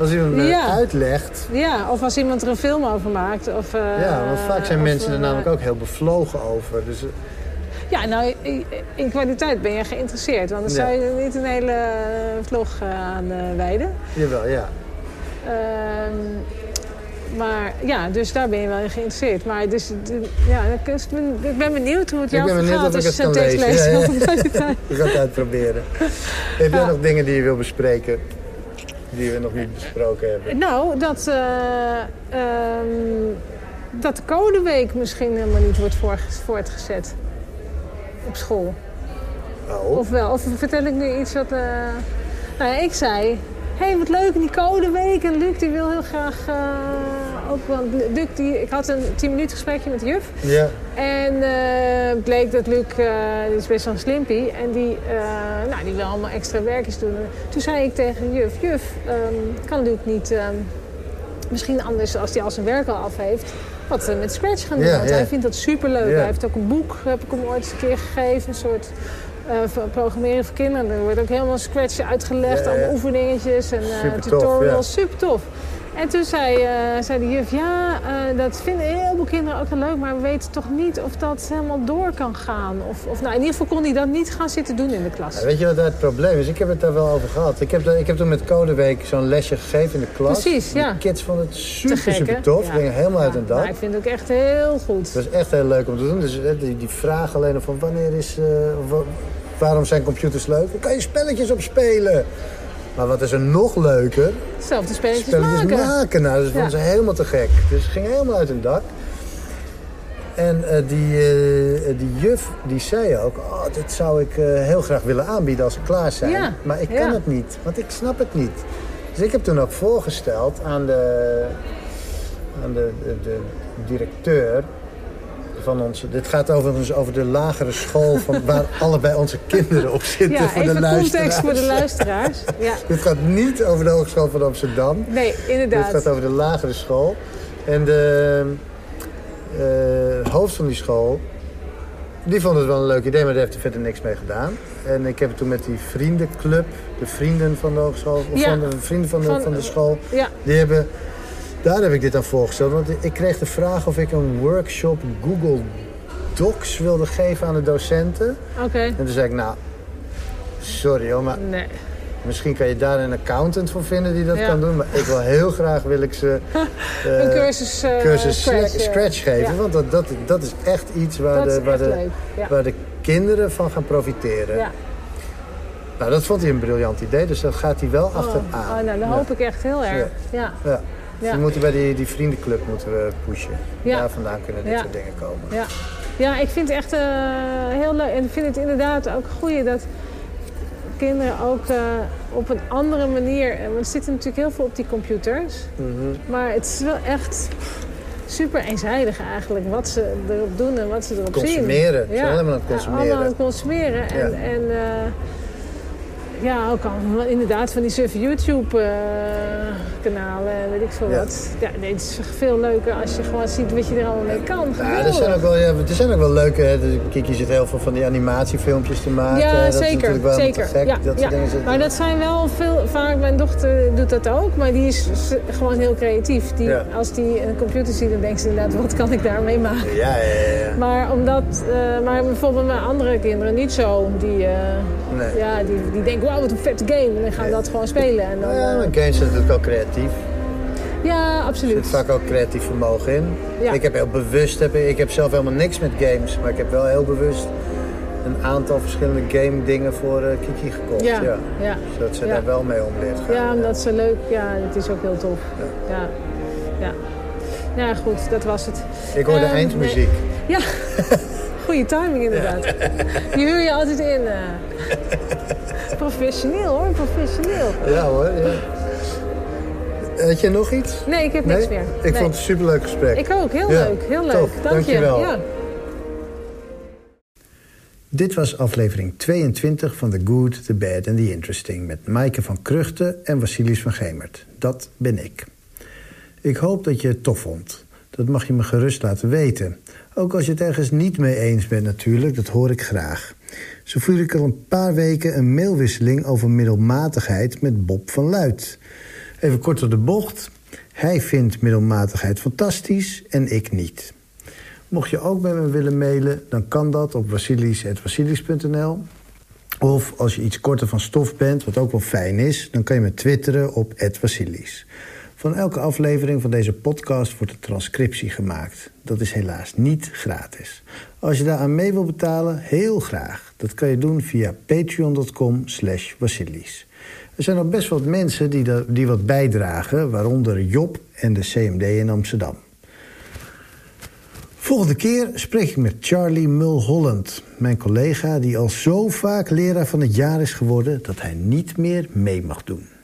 Als iemand me Ja. uitlegt... Ja, of als iemand er een film over maakt. Of, eh, Ja, want vaak zijn mensen er eh, namelijk ook heel bevlogen over. Dus, eh, Ja, nou, in- kwaliteit ben je geïnteresseerd. Want dan zou je er niet een hele vlog aan wijden. jawel, ja. Ehm, maar ja, dus daar ben je wel in geïnteresseerd. Maar dus, de- ja, ik ben benieuwd hoe het jou vergaat als je het zo'n tekst leest. Ja, ja. Ik ga het uitproberen. Heb jij Ja. nog dingen die je wil bespreken? Die we nog niet besproken hebben? Nou, dat, eh, ehm, dat de codeweek misschien helemaal niet wordt voortgezet op school. Oh, Of wel? Of vertel ik nu iets wat... eh, Nou ja, ik zei... Hé, hey, wat leuk in die codeweek. En Luc die wil heel graag eh, ook... Want Luc, die, ik had een 10 minuten gesprekje met de juf. ja. En eh, bleek dat Luc, eh, die is best wel een slimpie. En die, eh, nou, die wil allemaal extra werkjes doen. Toen zei ik tegen de juf... Juf, ehm, kan Luc niet... ehm, misschien anders als hij al zijn werk al af heeft... Wat met Scratch gaan doen. Ja, want ja. hij vindt dat superleuk. Ja. Hij heeft ook een boek, heb ik hem ooit eens een keer gegeven. Een soort programmeren voor kinderen. Er wordt ook helemaal scratch uitgelegd, Ja, ja. allemaal oefeningetjes en tutorials. Super tof. En toen zei, eh, zei de juf, ja, eh, dat vinden heel veel kinderen ook heel leuk, maar we weten toch niet of dat helemaal door kan gaan. Of, of nou, in ieder geval kon hij dat niet gaan zitten doen in de klas. Ja, weet je wat daar het probleem is? Ik heb het daar wel over gehad. Ik heb, ik heb toen met Codeweek zo'n lesje gegeven in de klas. Precies, ja. De kids vonden het super, gek, super tof. Ja. Gingen helemaal uit Ja, hun dak. maar ik vind het ook echt heel goed. Het was echt heel leuk om te doen. Dus eh, die, die vraag alleen van wanneer is... wa- waarom zijn computers leuk? Daar kan je spelletjes op spelen. Maar wat is er nog leuker? Zelfde spelletjes, spelletjes maken. maken. Nou, dat vonden Ja. ze helemaal te gek. Dus ze gingen helemaal uit hun dak. En eh, die, eh, die juf die zei ook... Oh, dit zou ik eh, heel graag willen aanbieden als ze klaar zijn. Ja, Maar ik kan ja. het niet, want ik snap het niet. Dus ik heb toen ook voorgesteld aan de, aan de, de, de directeur van onze... Dit gaat overigens over de lagere school... Van waar allebei onze kinderen op zitten Ja, voor even de context luisteraars. voor de luisteraars. Ja. Dit gaat niet over de Hogeschool van Amsterdam. Nee, Dit inderdaad. gaat over de lagere school. En de eh, hoofd van die school, die vond het wel een leuk idee, maar daar heeft er verder niks mee gedaan. En ik heb het toen met die vriendenclub, de vrienden van de hogeschool, of Ja. van de vrienden van de, Van- van de school, Ja, die hebben, daar heb ik dit aan voorgesteld. Want ik kreeg de vraag of ik een workshop Google Docs wilde geven aan de docenten. oké. En toen zei ik, nou, sorry hoor, maar Nee. Misschien kan je daar een accountant voor vinden die dat Ja. kan doen. Maar ik wil heel graag wil ik ze eh, Een cursus, eh, cursus Scratch, Scratch, eh, geven. ja. Want dat, dat, dat is echt iets waar, de, waar, de. Ja. waar de kinderen van gaan profiteren. Ja. Nou, dat vond hij een briljant idee. Dus dat gaat hij wel Oh, achteraan. oh, nou, dat hoop ik echt heel erg. Ja. Dus we moeten bij die, die vriendenclub moeten we pushen. Ja. Daar vandaan kunnen dit soort dingen komen. Ja. ja, ik vind het echt eh, heel leuk. En ik vind het inderdaad ook goed dat kinderen ook eh, op een andere manier... eh, Want ze zitten natuurlijk heel veel op die computers. Mhm. Maar het is wel echt super eenzijdig eigenlijk wat ze erop doen en wat ze erop zien. Consumeren. Ze zijn allemaal aan het consumeren. allemaal aan het consumeren. En, Ja. en ja, ook al inderdaad van die suffe YouTube-kanalen en weet ik veel wat. Ja, nee, het is veel leuker als je gewoon ziet wat je er allemaal mee kan. Ja, er zijn ook wel, ja, er zijn ook wel leuke. Kiki zit heel veel van die animatiefilmpjes te maken. Ja, dat zeker. wel zeker. gek. Ja, dat ja. zitten- Maar dat zijn wel veel. Vaak, mijn dochter doet dat ook, maar die is gewoon heel creatief. Die, Ja. Als die een computer ziet, dan denkt ze inderdaad: wat kan ik daarmee maken? Ja, ja, ja. ja. Maar omdat, eh, maar bijvoorbeeld mijn andere kinderen niet zo. Die, eh, Nee. ja, die, die denken, wauw, wat een vette game. En dan gaan we dat gewoon spelen. En dan, Nou ja, eh, maar games zijn natuurlijk ook creatief. ja, Er absoluut. zit vaak ook creatief vermogen in. Ja. Ik heb heel bewust, heb, ik heb zelf helemaal niks met games, maar ik heb wel heel bewust een aantal verschillende game dingen voor eh, Kiki gekocht. Ja, Ja. ja. Zodat ze daar wel mee om leert gaan. Ja, omdat ze leuk... Ja, het is ook heel tof. Ja. Ja. Ja, goed, dat was het. Ik hoor de Ehm, eindmuziek. Ja, goede timing inderdaad. Die huur je altijd in. eh. Professioneel hoor, professioneel. Ja hoor, ja. Had je nog iets? Nee, ik heb niks meer. Ik Nee. vond het een superleuk gesprek. Ik ook, heel Ja, leuk, heel leuk. tof. Dank Dankjewel. je. Ja. Dit was aflevering 22 van The Good, The Bad and The Interesting... met Maaike van Kruchten en Vasilis van Gemert. Dat ben ik. Ik hoop dat je het tof vond. Dat mag je me gerust laten weten. Ook als je het ergens niet mee eens bent natuurlijk, dat hoor ik graag. Zo voer ik al een paar weken een mailwisseling over middelmatigheid met Bob van Luit. Even kort op de bocht. Hij vindt middelmatigheid fantastisch en ik niet. Mocht je ook bij me willen mailen, dan kan dat op vasilis.vasilis.nl. Of als je iets korter van stof bent, wat ook wel fijn is... dan kan je me twitteren op @vasilis. Van elke aflevering van deze podcast wordt een transcriptie gemaakt. Dat is helaas niet gratis. Als je daaraan mee wil betalen, heel graag. Dat kan je doen via patreon.com slash vasilis. Er zijn nog best wat mensen die, die wat bijdragen... waaronder Job en de CMD in Amsterdam. Volgende keer spreek ik met Charlie Mulholland, mijn collega die al zo vaak leraar van het jaar is geworden dat hij niet meer mee mag doen.